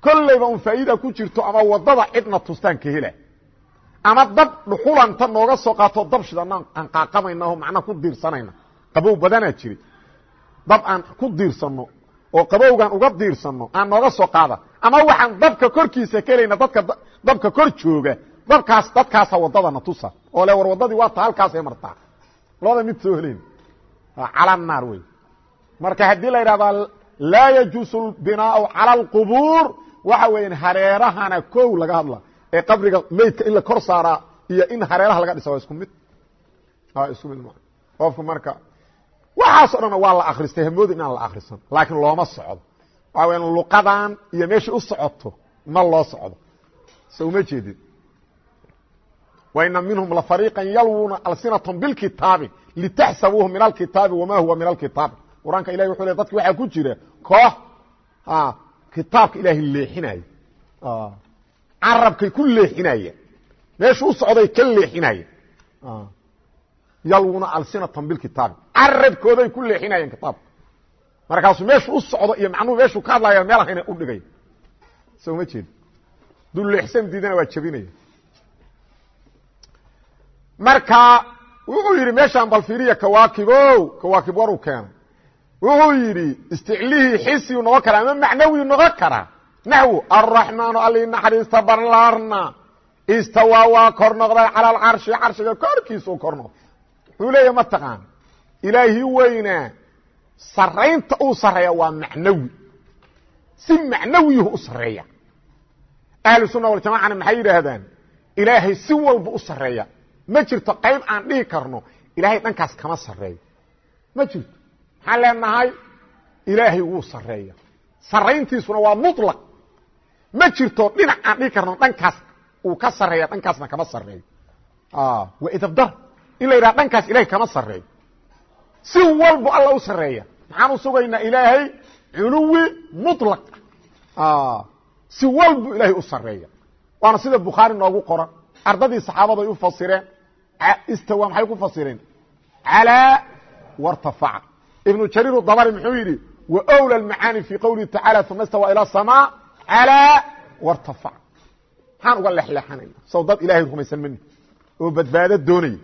S1: kollayba un faa'iida ku jirto ama waddada cidna tustaan ka hela ama dab dhuxulanta nooga soo qaatoo dab shidana aan qaaqamayna oo macnaha ku diirsanayna. Qabow badanaa jiri. Dab aan ku diirsanno oo qabowgaan uga diirsanno aan nooga soo qaada. Ama waxaan dabka korkiisa ka helayna dadka dabka kor jooga. Dabkaas dadkaasa waddadana tusa. Oo le war waddadii waa ta halkaasay martaa. Labada mid soo helayn cala naar wey marka haddii la yidhahdaa laa yajuusu lbinaau cala alqubuur waxa weya hareerahana kow laga hadla ee qabriga meydka in la kor saaraa iyo in hareeraha laga dhisa waa isku mid. Isku mid ma qofku marka waxaaso dhan waa la akristay hamoodi inaan la akrisan laakiin looma socdo. Waxa weya luqadan iyo meeshay u socoto ma loo socdo. So uma jeedid waina minhum lafariiqa yalwuna alsinatm bilkitaabi litaxsabuuhu min alkitaabi wama huwa min alkitaabi qur'aanka ilahi wuxuu le dadki waxaa ku jira koox kitaabka ilaahay leexinaya carabkay ku leexinaya meeshu u socday ka leexinaya yalwuna alsinatan bilkitaabi carabkooday ku leexinayeen kitaabka markaasuu meeshu u socdo iyo macnuhu meeshuu ka hadlaya meel ahayna u dhigay. Soo ma jeed duu leexsan diidana waa jabinaya marka wuxuu yidhi meeshaan bal fiiriya kawaakibo kawaakib waruu keenay. Wuxuu yidhi isticlihii xisiyu noqon karaa ama macnawi noqon karaa naxwu alraxmaanu alii naxariista ballaarna istawaa waa kor noqday cala alcarshi carshiga korkiisuu kor noqday wuxuu leeya mataqaan ilaahii weynaa saraynta uu sareeya waa macnawi. Si macnawiyuhu u sareeya ahlu sunna waljamacana maxay yidhaahdaan? Ilaahay si walba u sareeya ma jirto qayb aan dhihi karno. Ilaahay dhankaas kama sareeyo ma jirto. Maxaan leenahay? Ilaahay wuu sareeya sarayntiisuna waa muطlaq ma jirto dhinac aan dhihi karno dhankaas uu ka sareeya dhankaasna kama sareeyo waa idabdar in la yidhaha dhankaas ilahay kama sareeyo si walbu alla u sareeya maxaan sugaynaa ilaahay? Culuwi muطlaq si walbu ilaahay u sareeya waana sida bukhaari noogu qoran ardadii saxaabada u fasireen istawa maxay ku fasireen? Calaa wartafaca. Ibnu jariir dabari muxuu yidhi wa wla macaani fi qowlihi tacala uma istawa ilى samaa calaa wartafaca maxaan uga lexleexanayna saw dad ilahay rumaysan mani oo badbaado doonaya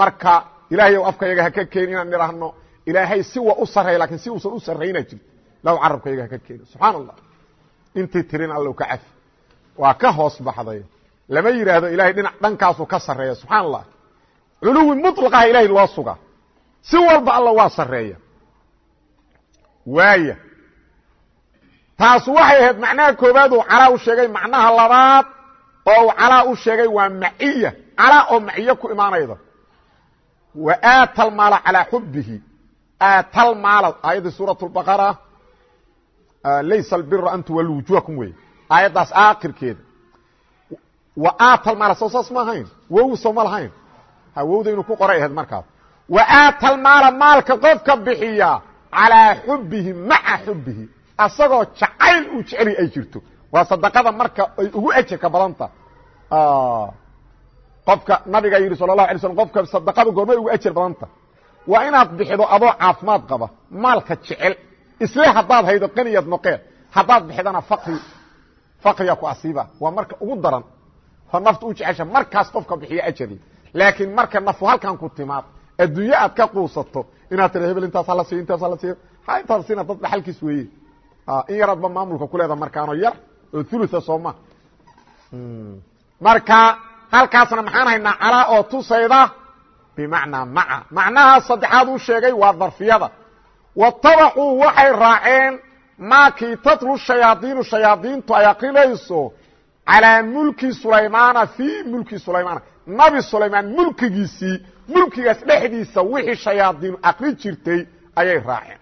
S1: marka ilahay ow afkayaga haka keeni inaan idhaahno ilaahay si wa u sareeya laakiin si uusan u sarayna jirto law carabkayaga haka keeni subxaan allah intii tirin allow ka cafi waa ka hoos baxday lama yidhaahdo ilahay dhinac dhankaasu ka sareeya subxaan allah culuwi muطlaqaha ilahay loo suga si walba alla waa sareeya waaya taasu waxay ahayd macnaha koobaad uu calaa u sheegay macnaha labaad oo uu calaa u sheegay waa maciya calaa oo maciyo ku imaanayda. Wa aata almaala calaa xubihi aata almaala aayaddii suurat lbaqara ah, laysa albira an tuwalluu wujuhakum weeye. Aayaddaas aakhirkeeda wa aata almaala soo saas ma ahayn wow soo ma lahayn. Hawowda inuu ku qoray ahayd markaas. Wa aata almaala maalka qofka bixiya calaa xubihi maca xubihi asagoo jacayl uu jeceli ay jirto. Waa sadaqada marka ay ugu ajarka badanta. Qofka nabiga yidhi sal الlahu alay slm qofka sadaqada goormay ugu ajar badanta. Waa inaad bixido adoo caafimaad qaba maalka jecel. Isle haddaad haydo qaniyad noqeed haddaad bixidana fakri fakriya ku asiiba. Waa marka ugu daran. Ho nafta u jecesha markaas qofka bixiya ajari laakiin marka nafu halkan ku timaad adduunye aad ka quusato inaad tira hebel intaas hala siiyo intaas hala siiyo ha intaas siina dad dhaxalkiis weeye in yaraadba maamulka kuleeda markaano yar oo ulua sooma. Marka halkaasna maxaan haynaa calaa oo tusayda bimacnaa maca. Macnaha saddexaad u sheegay waa darfiyada. Watabacuu waxay raaceen maakii tatlu shayaadiinu shayaadiintu ay aqrinayso calaa mulki sulaymaana fii mulki sulaymaana. Nabi sulaymaan mulkigiisii mulkigaas dhexdiisa wixii shayaadiinu aqri jirtay ayay raaceen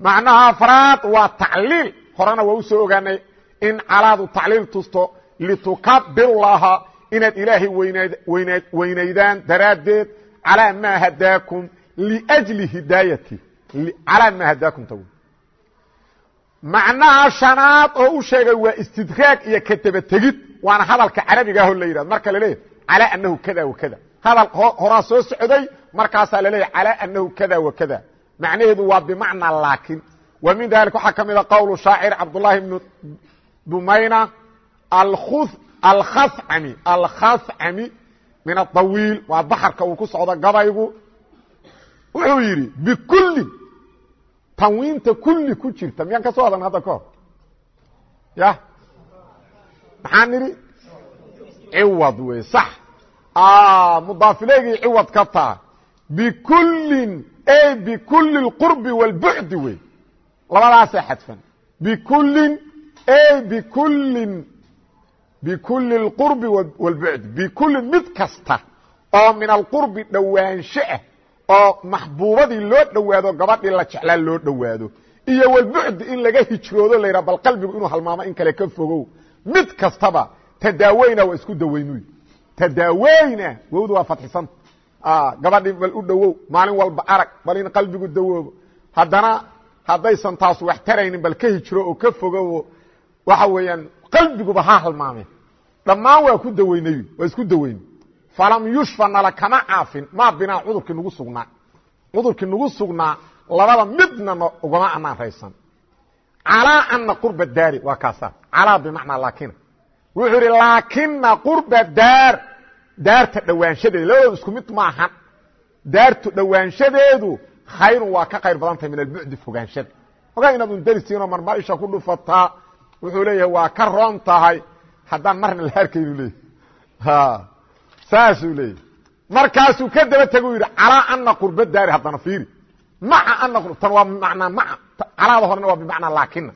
S1: macnaha afraad waa tacliil. Horena waa u soo ogaanay in calaadu tacliil tusto litukabirullaha inaad ilaahay weynayd weynaydaan daraaddeed calaa maa hadaakum liajli hidaayati. Calaa maa hadaakum taw macnaha shanaad oo u sheegay waa istidraag iyo kadaba tegid. Waana hadalka carabiga aho la yidhahdo marka la leeyahy calaa anahu kada wa kada hadal horaa soo socday markaasaa la leeyahy calaa anahu kada wa kada macnaheedu waa bimacnaa laakin wa min dalik waxaa ka mida qowlu shaacir cabdullahi bnu dumayna alkhascami alkhascami min adawiil waa baxarka uu ku socdo gabaygu. Wuxuu yidhi bikulli tanwiinta kulli ku jirta. Miyaan ka soo hadalna hadda ka hor? Ya maxaa nidhi? Ciwad wey sax. Mudaafileegii ciwad ka taa bikullin ey bikulli اlqurbi wاlbucdi wey labadaasee xadfan bikullin ey bikullin bikuli اlqurbi wاlbucdi bikullin mid kasta oo min alqurbi dhowaansho ah oo maxbuubadii loo dhowaado gabadhii la jeclaa loo dhowaado iyo walbucdi in laga hijroodo la yidhaha bal qalbigu inuu halmaamo in kale ka fogow mid kastaba tadaaweyna waa isku dawaynuy tadaaweyna wowda waa fadxisanta gabadhii bal u dhowow maalin walba arag bal in qalbigu dawoobo. Haddana haddaysan taas wax taraynin bal ka hijro oo ka fogo waxa weeyaan qalbiguba ha halmaameen dhammaan waa ku daweynay waa isku daweynay falam yushfa nala kama caafin maa binaa cudurkii nagu sugnaa. Cudurkii nagu sugnaa labada midna ugama anaan raysan calaa ana qurba daari waa kaasa calaa bimacnaa laakina wuxuu idhi laakina qurba daar daarta dhowaanshadeeda labadooda isku mid maahan daartu dhowaanshadeedu khayrun waa ka khayr badan tahay min albucdi fogaanshada ogaa inaad undarisiinoo marmar isha ku dhufataa wuxuu leeyahay waa ka roon tahay. Haddaan marna la arkaynu leeyahy saasuu leeyahy markaasuu ka daba tego yidhi calaa ana qurba daari haddana fiiri. Maca ana tan waa bimacnaa maca calaada horena waa bimacnaa laakina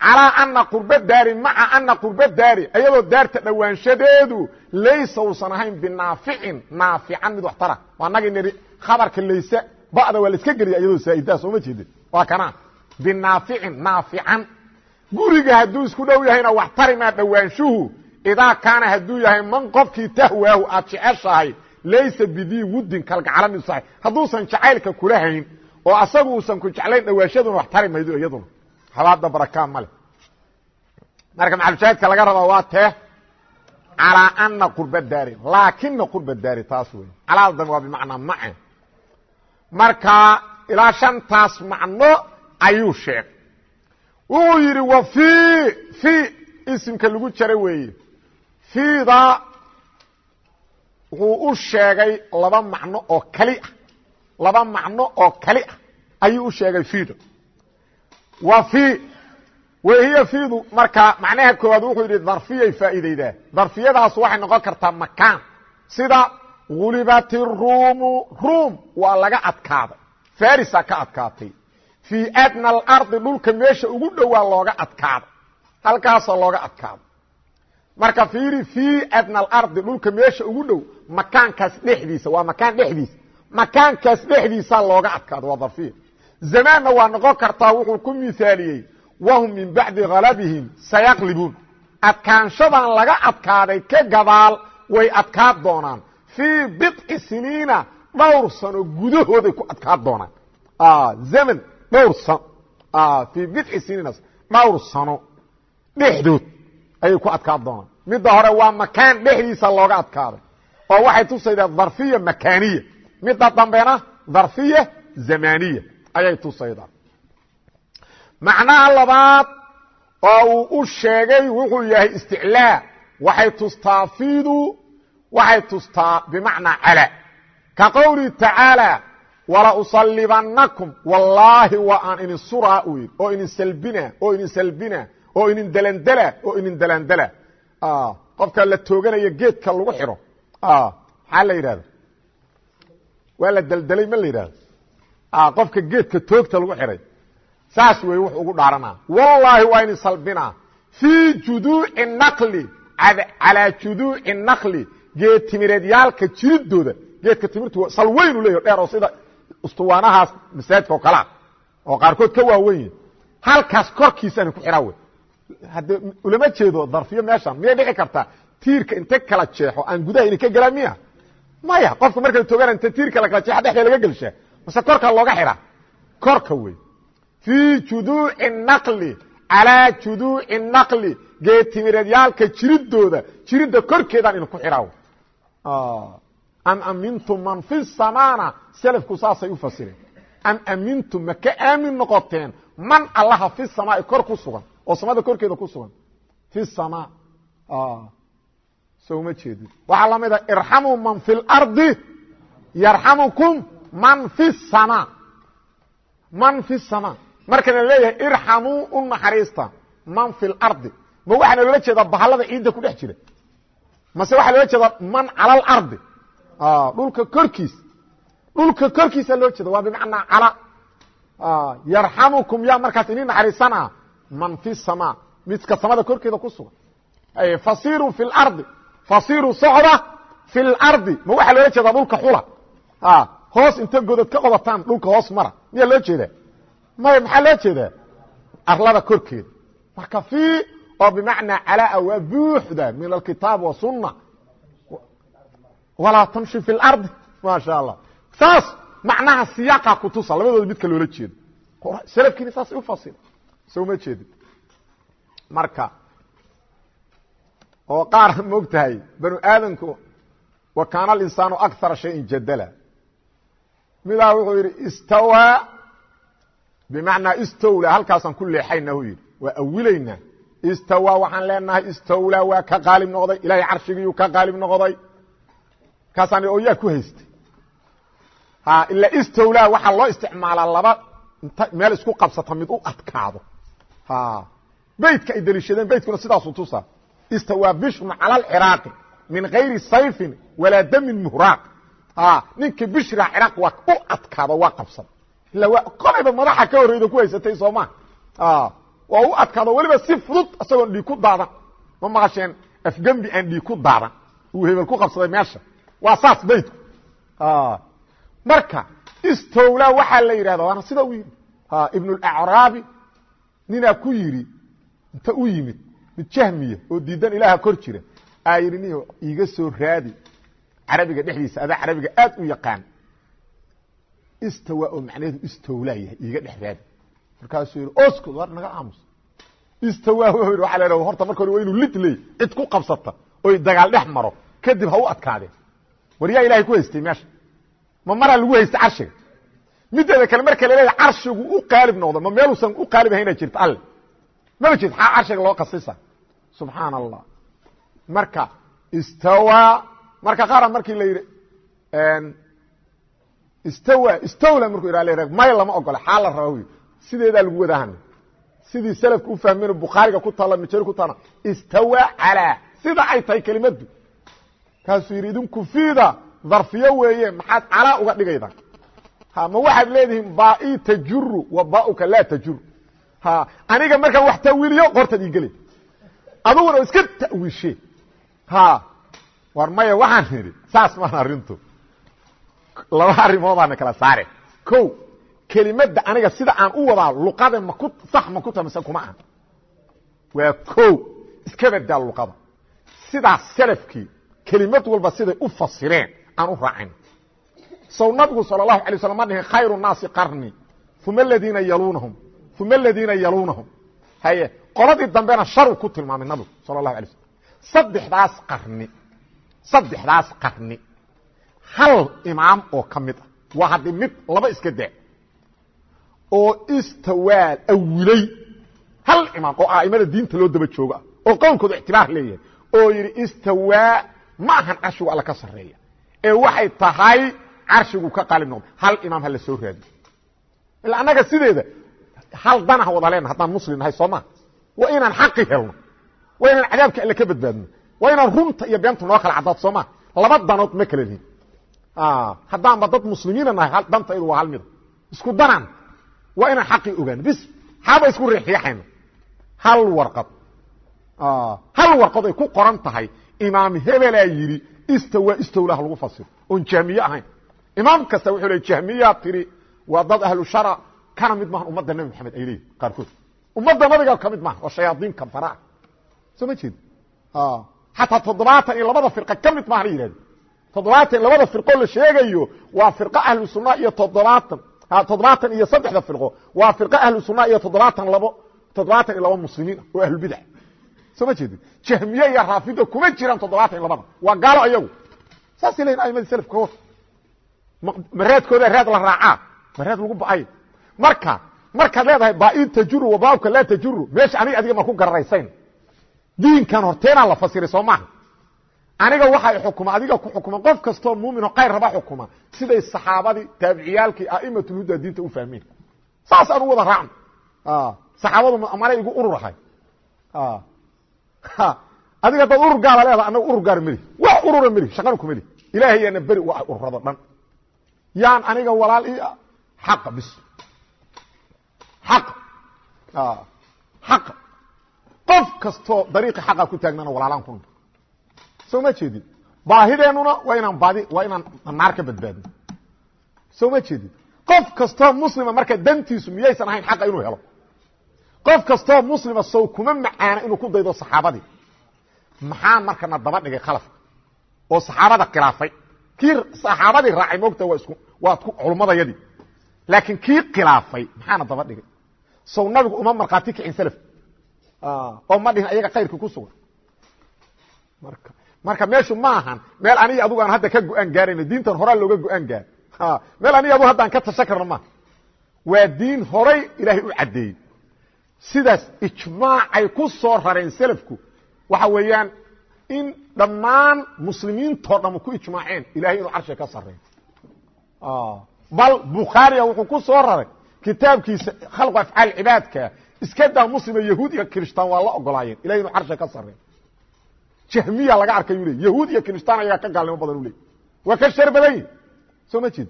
S1: calaa ana qurba daari maca ana qurba daari iyadoo daarta dhowaanshadeedu laysa uusan ahayn binaaficin naafican mid waxtara. Waa nagii nidhi khabarka layse ba'da waa la iska geliya iyadoo saa'idaa sooma jeedin. Waa kanaa binaaficin naafican. Guriga hadduu isku dhow yahayna wax tarimaa dhowaanshuhu idaa kaana hadduu yahay man qofkii tahwaahu aad jeceshahay laysa bidii wuddin kalgacala mid sahay hadduusan jacaylka kula hayn oo asagu uusan ku jeclayn iyaduna habaada barakaan male marka maxalushaahidka laga rabaa waa tee calaa ana qurba daari laakina qurba daari taas wey calaada dambe waa bimacnaa mace marka ilaa shantaas macno ayuu sheegay. Wuxuu yidhi wa fii fii isimka lagu jara weeye. Fiida wuxuu u sheegay laba macno oo kali ah. Laba macno oo kali ah ayuu u sheegay fiida wa fii wahiya fiidu marka macnaha koowaad wuxuu yidhi darfiyay faa'iideydaa darfiyadaas waxay noqon kartaa makaan. Sida gulibat iruumu ruum waa laga adkaaday. Farisa ka adkaatay. Fii adna alardi dhulka meesha ugu dhowaa looga adkaaday. Halkaasoo looga adkaaday. Marka fiiri fii adna alardi dhulka meesha ugu dhow makaankaas dhexdiisa. Waa makaan dhexdiisa. Makaankaas dhexdiisaa looga adkaado waa darfiya zamaanna waa noqon kartaa wuxuu ku mihaaliyey wahum min bacdi halabihim sayaqlibuun. Adkaanshadan laga adkaaday ka gadaal way adkaad doonaan. Fii bidci siniina dhowr sano gudahooday ku adkaad doonaan. Zaman dhowr fii bidci siniina dhowr sano dhexdood ayay ku adkaad doonaan. Midda hore waa makaan dhexdiisa looga adkaaday oo waxay tusaydaa dharfiya makaaniya. Midda dambena dharfiya zamaniya ayay tusaydaa macnaha labaad oo uu u sheegay wuxuu yahay isticlaa waxay tustaa fiidu waxay tustaa bimacnaa cala. Ka qowlihi tacaalى wala usalibanakum wallaahi waa aan idin suraa yidhi oo idin salbina oo idin salbina oo idin delandela oo idin delandela qofka la tooganaya geedka lagu xidho. Maxaa la yidhahda waa la deldelay ma la yidhahdo qofka geedka toogta lagu xidhay saas wey wuxuu ugu dhaaranaa. Wallaahi waa idin salbinaa fii juduuci naqli calaa juduuci naqli geed timireedyaalka jiridooda. Geedka timirtu salweynu leeyaho dheer oo sida ustuwaanahaas masaajidka oo kalea oo qaarkood ka waawen yihiin halkaas korkiisani ku xidhaa wey hadde ulama jeedo darfiyo meeshan miyay dhici kartaa? Tiirka inte kala jeexo aan gudaha ina ka gelaa miya? Maya qofka markala toogana inta tiirka la kala jeexa dhexda laga gelshaa mase korka looga xidhaa korka wey. Fii juduuci naqli calaa juduuci naqli geed timireedyaalka jiridooda jiridda korkeedaan ina ku xidhaa am amintum man fi samaana selafku saasay u fasireen. Am amintum ma ka aamin noqoteen man allaha fi samaai kor ku sugan oo samada korkeeda ku sugan. Fi samaa so uma jeedin. Waxaa la mida irxamuu man fi اlardi yarxamukum man fi sama. Man fi sama. Markana leeyahay irxamuu u naxariista. Man fi lardi ma waxaa loola jeedaa bahallada ciidda ku dhex jira. Mase waxaa loola jeedaa man cala alardi ah, dhulka korkiis. Dhulka korkiisa loo jeeda waa bimacnaa cala. Ah, yarxamukum yaa markaas ini naxariisanaa. Man fi sama. Midka samada korkeeda ku sugan. Fasiruu fi lardi fasiruu socda fi lardi ma waxaa loola jeedaa dhulka xula. Ah, hoos inta godod ka qodataan dhulka hoos mara. Miyaa loo jeedaa? Maya maxaa loo jeedaa? Arlada korkeeda marka fi oo bimacnaa calaa waa buuxda min alkitaab wasunna walaa tamshi fi اlardi maa sha allah. Saas macnaha siyaaqa kutusa labadooda midka loola jeedo. Salafkiina saasay ufasira soo ma jeedin. Marka oo qaar maog tahay banu aadamku wa kaana alinsaanu akara shayin jadala midaa wuxuu yidhi istawaa bimacnaa istowla halkaasaan ku leexayna hu yidhi. Waa awilaynaa istawaa waxaan leenahay istowla waa ka qaalib noqday. Ilahay carshigiiyuu ka qaalib noqday. Markaasaan oo yaa ku haystay. Ila istowla waxaa loo isticmaalaa laba inta meel isku qabsata mid u adkaado. Beytka ay deliishadeen beytkuna sidaasu tusa istawaa bishrun cala alciraaqi min gayri sayfin walaa damin muhraaq ninka bishra ciraaq waa u adkaado waa qabsada ila waa qolayba madaxa ka horreyda ku haysatay sooma waa u adkaado weliba si fudud isagoon dhiig ku daadan. Ma maqasheen afgembi aan dhiig ku daadan. Uu hebel ku qabsaday meesha. Waa saas beytku marka istowla waxaa la yidhahda waana sida u yidhi ibnulacraabi ninaa ku yidhi inta u yimid mid jahmiya oo diidan ilaaha kor jira aa yidhi nin iiga soo raadi carabiga dhexdiisa adaa carabiga aad u yaqaan. Istawa oo macnaheedu istowlaa yahay iiga dhex raadi. Markaasuu yidhi oscod war naga aamus istawa yidhi waxa la horta marka hore waa inuu lidley cid ku qabsata oy dagaal dhex maro kadib ha u adkaadeen. War yaa ilahay ku haystay meesha? Ma maraa lagu haysta carshiga? Mideeda kale marka laleeya carshigu u qaalib noqdo ma meeluusan u qaalib ahayna jirta alle. Maba jirto xaa carshiga loo kasisa subxaan allah marka istawa marka qaara markii la yidhi istawa istawla markuu ira may lama ogola xaa la raba sideedaa lagu wadahana. Sidii salafka u fahmeen bukhaariga ku taalla mijari ku taalla istawa calaa sida ay tahay kelimadu. Kaasuu yidhi idinku fiida darfiyo weeye maxaad calaa uga dhigayda ma waxaad leedihiin bai tajuru wa bauka laa tajuru aniga markaan wax tawiiliyo qortaad iigele aduguna iska tawiishe war maya waxaan nidhi saas maa arintu laba arrimoodaana kala saare. O kelimadda aniga sida aan u wadaa luqada maku sax ma ku taha mise kuma aha. Waa o iska badaa luqada. Sidaas salafkii kelimad walba siday u fasireen aan u raacin. Sow nabigu sal اlahu alay slam ma dhihin khayru naasi qarni uma aladiina yalunahum uma aladiina yalunahum haye qoladii dambena sharu ku tilmaamay nabigu sal اlahu alay slm saddexdaas qarni saddexdaas qarni. Hal imaam oo ka mid ah. Waa haddii mid laba iska daa oo istawaa awilay. Hal imaam oo aimada diinta loo daba jooga oo qowlkooda ictibaar leeyahay. Oo yidhi istawaa ma ahan carshigu alla ka sarreeya. Ee waxay tahay carshigu ka qaalib noqda hal imaam ha la soo raadiyo ila annaga sideeda hal danaha wada leena haddaan muslim nahay soo maa waa inaan xaqi helno. Waa inaan cadaabka alle ka badbaadno waa inaan runta iyo beentu noo kala caddaad soo maa laba danood ma kala lihin haddaanba dad muslimiina nahay dantaydu waa hal mida isku danaan. Waa inaan xaqii ogaano bis xaaba isku riixriixayno hal warqad. Hal warqad ay ku qoran tahay. Imaam hebelaa yidhi istawa istowlaha lagu fasiro. Oon jahmiye ahayn. Imaam kasta wuxuu le jahmiyaa tiri waa dad ahlu shara kana mid maaha ummadda nebi moxamed ay leeyihiin qaarkood. Ummadda nabiga ka mid maaha waa shayaadiinka faraa soo ma jeed xataa toddobaatan iyo labada firqa ka mid maaha la yidhahdo. Toddobaatan labada firqo la sheegayo waa firqo ahlu sunna iyo toddobaatan. Toddobaatan iyo saddexda firqo waa firqo ahlu sunna iyo toddobaatan labo toddobaatan iyo labo muslimiin oo ahlubidac soo ma jeedid jahmiye iyo raafida kuma jiraan toddobaatan iyo labada. Waa gaalo ayagu saasay leyihin aimadii selafka hor ma raadkooda raad la raacaa. Ma raad lagu ba'ay. Marka markaad leedahay baain tajuru wabaabka laa tajuru meesha aniga adiga ma ku gararaysayn diinkan horteenaa la fasiray soo maaha. Aniga waxa xukuma adiga ku xukuma qof kastoo muumino qayr raba xukuma. Siday saxaabadii taabiciyaalkii a'imatulhuda diinta u fahmeen saas aan u wada raacno. Saxaabadu amana igu ururahay adiga dad urur gaala leeda anaga urur gaara meli wax urura meli shaqana ku meli ilaahay yaana beri waa ururado dhan. Yaan aniga walaal i xaqa bis. Xaqa. Xaqa qof kastoo dariiqi xaqa ku taagnana walaalaan ku soo ma jeedid baahideenuna waa inaan baadi waa inaan naar ka badbaadno soo ma jeedid qof kastoo muslima marka dantiisu miyaysan ahayn xaqa inuu helo. Qof kastoo muslima sow kuma macaana inuu ku daydo saxaabadii. Maxaa markana daba dhigay khalafka oo saxaabada khilaafay. Kii saxaabadii raacay moogta waa isku waa culummadayadii. Laakiin kii khilaafay maxaana daba dhigay? Sow nabigu uma markhaati kicin slf oo ma dhihin ayaga khayrka ku sugan. Marka marka meeshu ma ahan. Meel aniga adugu aan hadda ka go'aan gaarayno diintan horaa looga go'aan gaar. Meel aniga adugu haddaan ka tashan karno maaha waa diin horay ilaahay u caddeeyey. Sidaas ijmaacay ku soo rareen selafku waxa weeyaan in dhammaan muslimiintoo dham ku ijmaaceen ilahay inuu carshiga ka sarreeyo. Bal bukhaariya wuxuu ku soo raray kitaabkiisa khalqu afcaal cibaadka iska daa muslima yahuud iyo kirishtaan waa la ogolaayeen ilahay inuu carshiga ka sarreeyo jahmiya laga arkay u le yahuud iyo kirishtaan ayagaa ka gaalnimo badan u leey waa ka shar badan yihiin soo ma jeed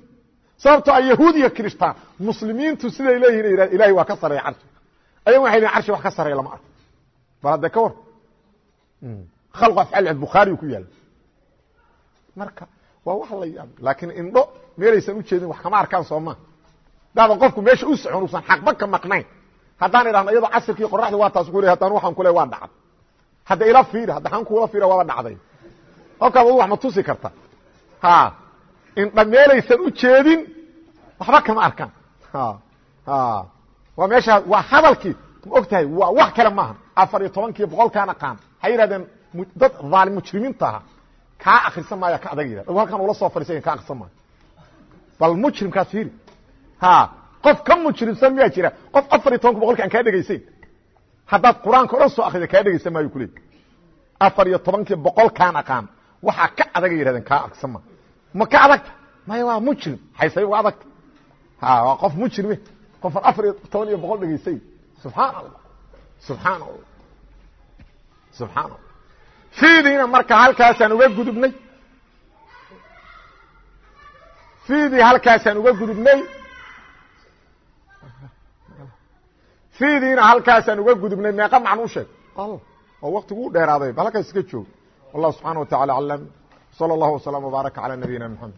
S1: sababtoo a yahuud iyo kirishtaan muslimiintu siday leeyihiin ilahay waa ka sarreeya carshiga ayagu waxay lehin carshi wax ka sarreeya lama arko. Bal hadde ka war khalqu afcaal bukhaari ku yaalla marka waa wax la yaab laakiin indho meelaysan ujeedin wax kama arkaan soo maa daadan qofku meesha u socon usan xaqba ka maqnayn haddaan idhahno iyadoo casirkii qoraxdi waa taas ku le haddaan waxaan ku le waa dhacday hadda ila fiiri hadda aan kuula fiira waaba dhacday. Qofkaaba wax ma tusi karta. Ha indha meelaysan u jeedin waxba kama arkaan waa meesha waa hadalkii ma og tahay waa wax kale maaha afar iyo tobankii boqolkaan aqaan waxay yidhahdeen dad aalim mujrimiinta aha kaa akrisan maaya ka adag yihah halkan ula soo fadhiisay ka akrisan maayo. Bal mujrimkaas fiiri ha qof ka mujrimsan miyaa jira? Qof afar iyo tobanka boqolki aan kaa dhegaysayn. Haddaad qur'aanka o dhan soo akrida kaa dhegaysan maayo kule afar iyo tobankii boqolkaan aqaan. Waxaa ka adaga yidhahdeen kaa akrisan maayo ma ka adagta maya waa mujrim haysay uga adagta ha waa qof mujrime qofan afar iyo toban iyo boqol dhegaysay subxaan allah subxaan allah subxaan allah fiidiina marka halkaasaan uga gudubnay. Fiidii halkaasaan uga gudubnay fiidiina halkaasaan uga gudubnay meeqa macno u sheeg oo waktigu u dheeraaday ba halkaas iska joog wallahu subxaana wa tacala aclam salى اllahu وsلام وbaaraka calى nabiyina mxamed